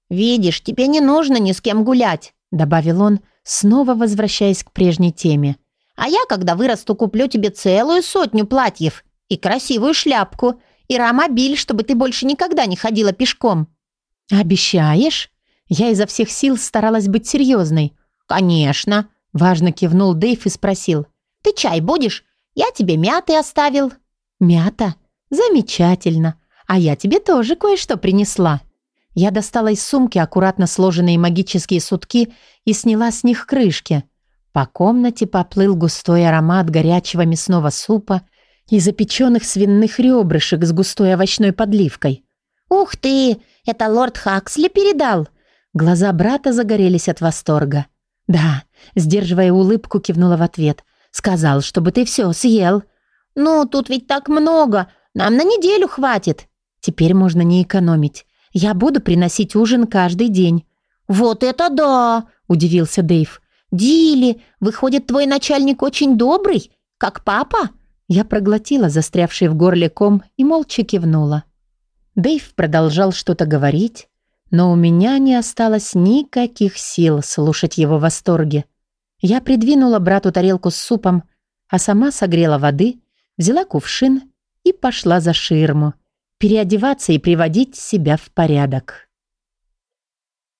«Видишь, тебе не нужно ни с кем гулять», – добавил он, снова возвращаясь к прежней теме. «А я, когда вырасту, куплю тебе целую сотню платьев и красивую шляпку, и ромобиль, чтобы ты больше никогда не ходила пешком». «Обещаешь?» Я изо всех сил старалась быть серьезной. «Конечно», – важно кивнул Дэйв и спросил. «Ты чай будешь? Я тебе мяты оставил». «Мята? Замечательно. А я тебе тоже кое-что принесла». Я достала из сумки аккуратно сложенные магические сутки и сняла с них крышки. По комнате поплыл густой аромат горячего мясного супа и запеченных свиных ребрышек с густой овощной подливкой. «Ух ты! Это лорд Хаксли передал!» Глаза брата загорелись от восторга. «Да», сдерживая улыбку, кивнула в ответ. «Сказал, чтобы ты все съел». «Ну, тут ведь так много. Нам на неделю хватит». «Теперь можно не экономить. Я буду приносить ужин каждый день». «Вот это да!» – удивился Дэйв. «Дилли, выходит, твой начальник очень добрый, как папа?» Я проглотила застрявший в горле ком и молча кивнула. Дэйв продолжал что-то говорить, но у меня не осталось никаких сил слушать его восторги. Я придвинула брату тарелку с супом, а сама согрела воды, взяла кувшин и пошла за ширму, переодеваться и приводить себя в порядок.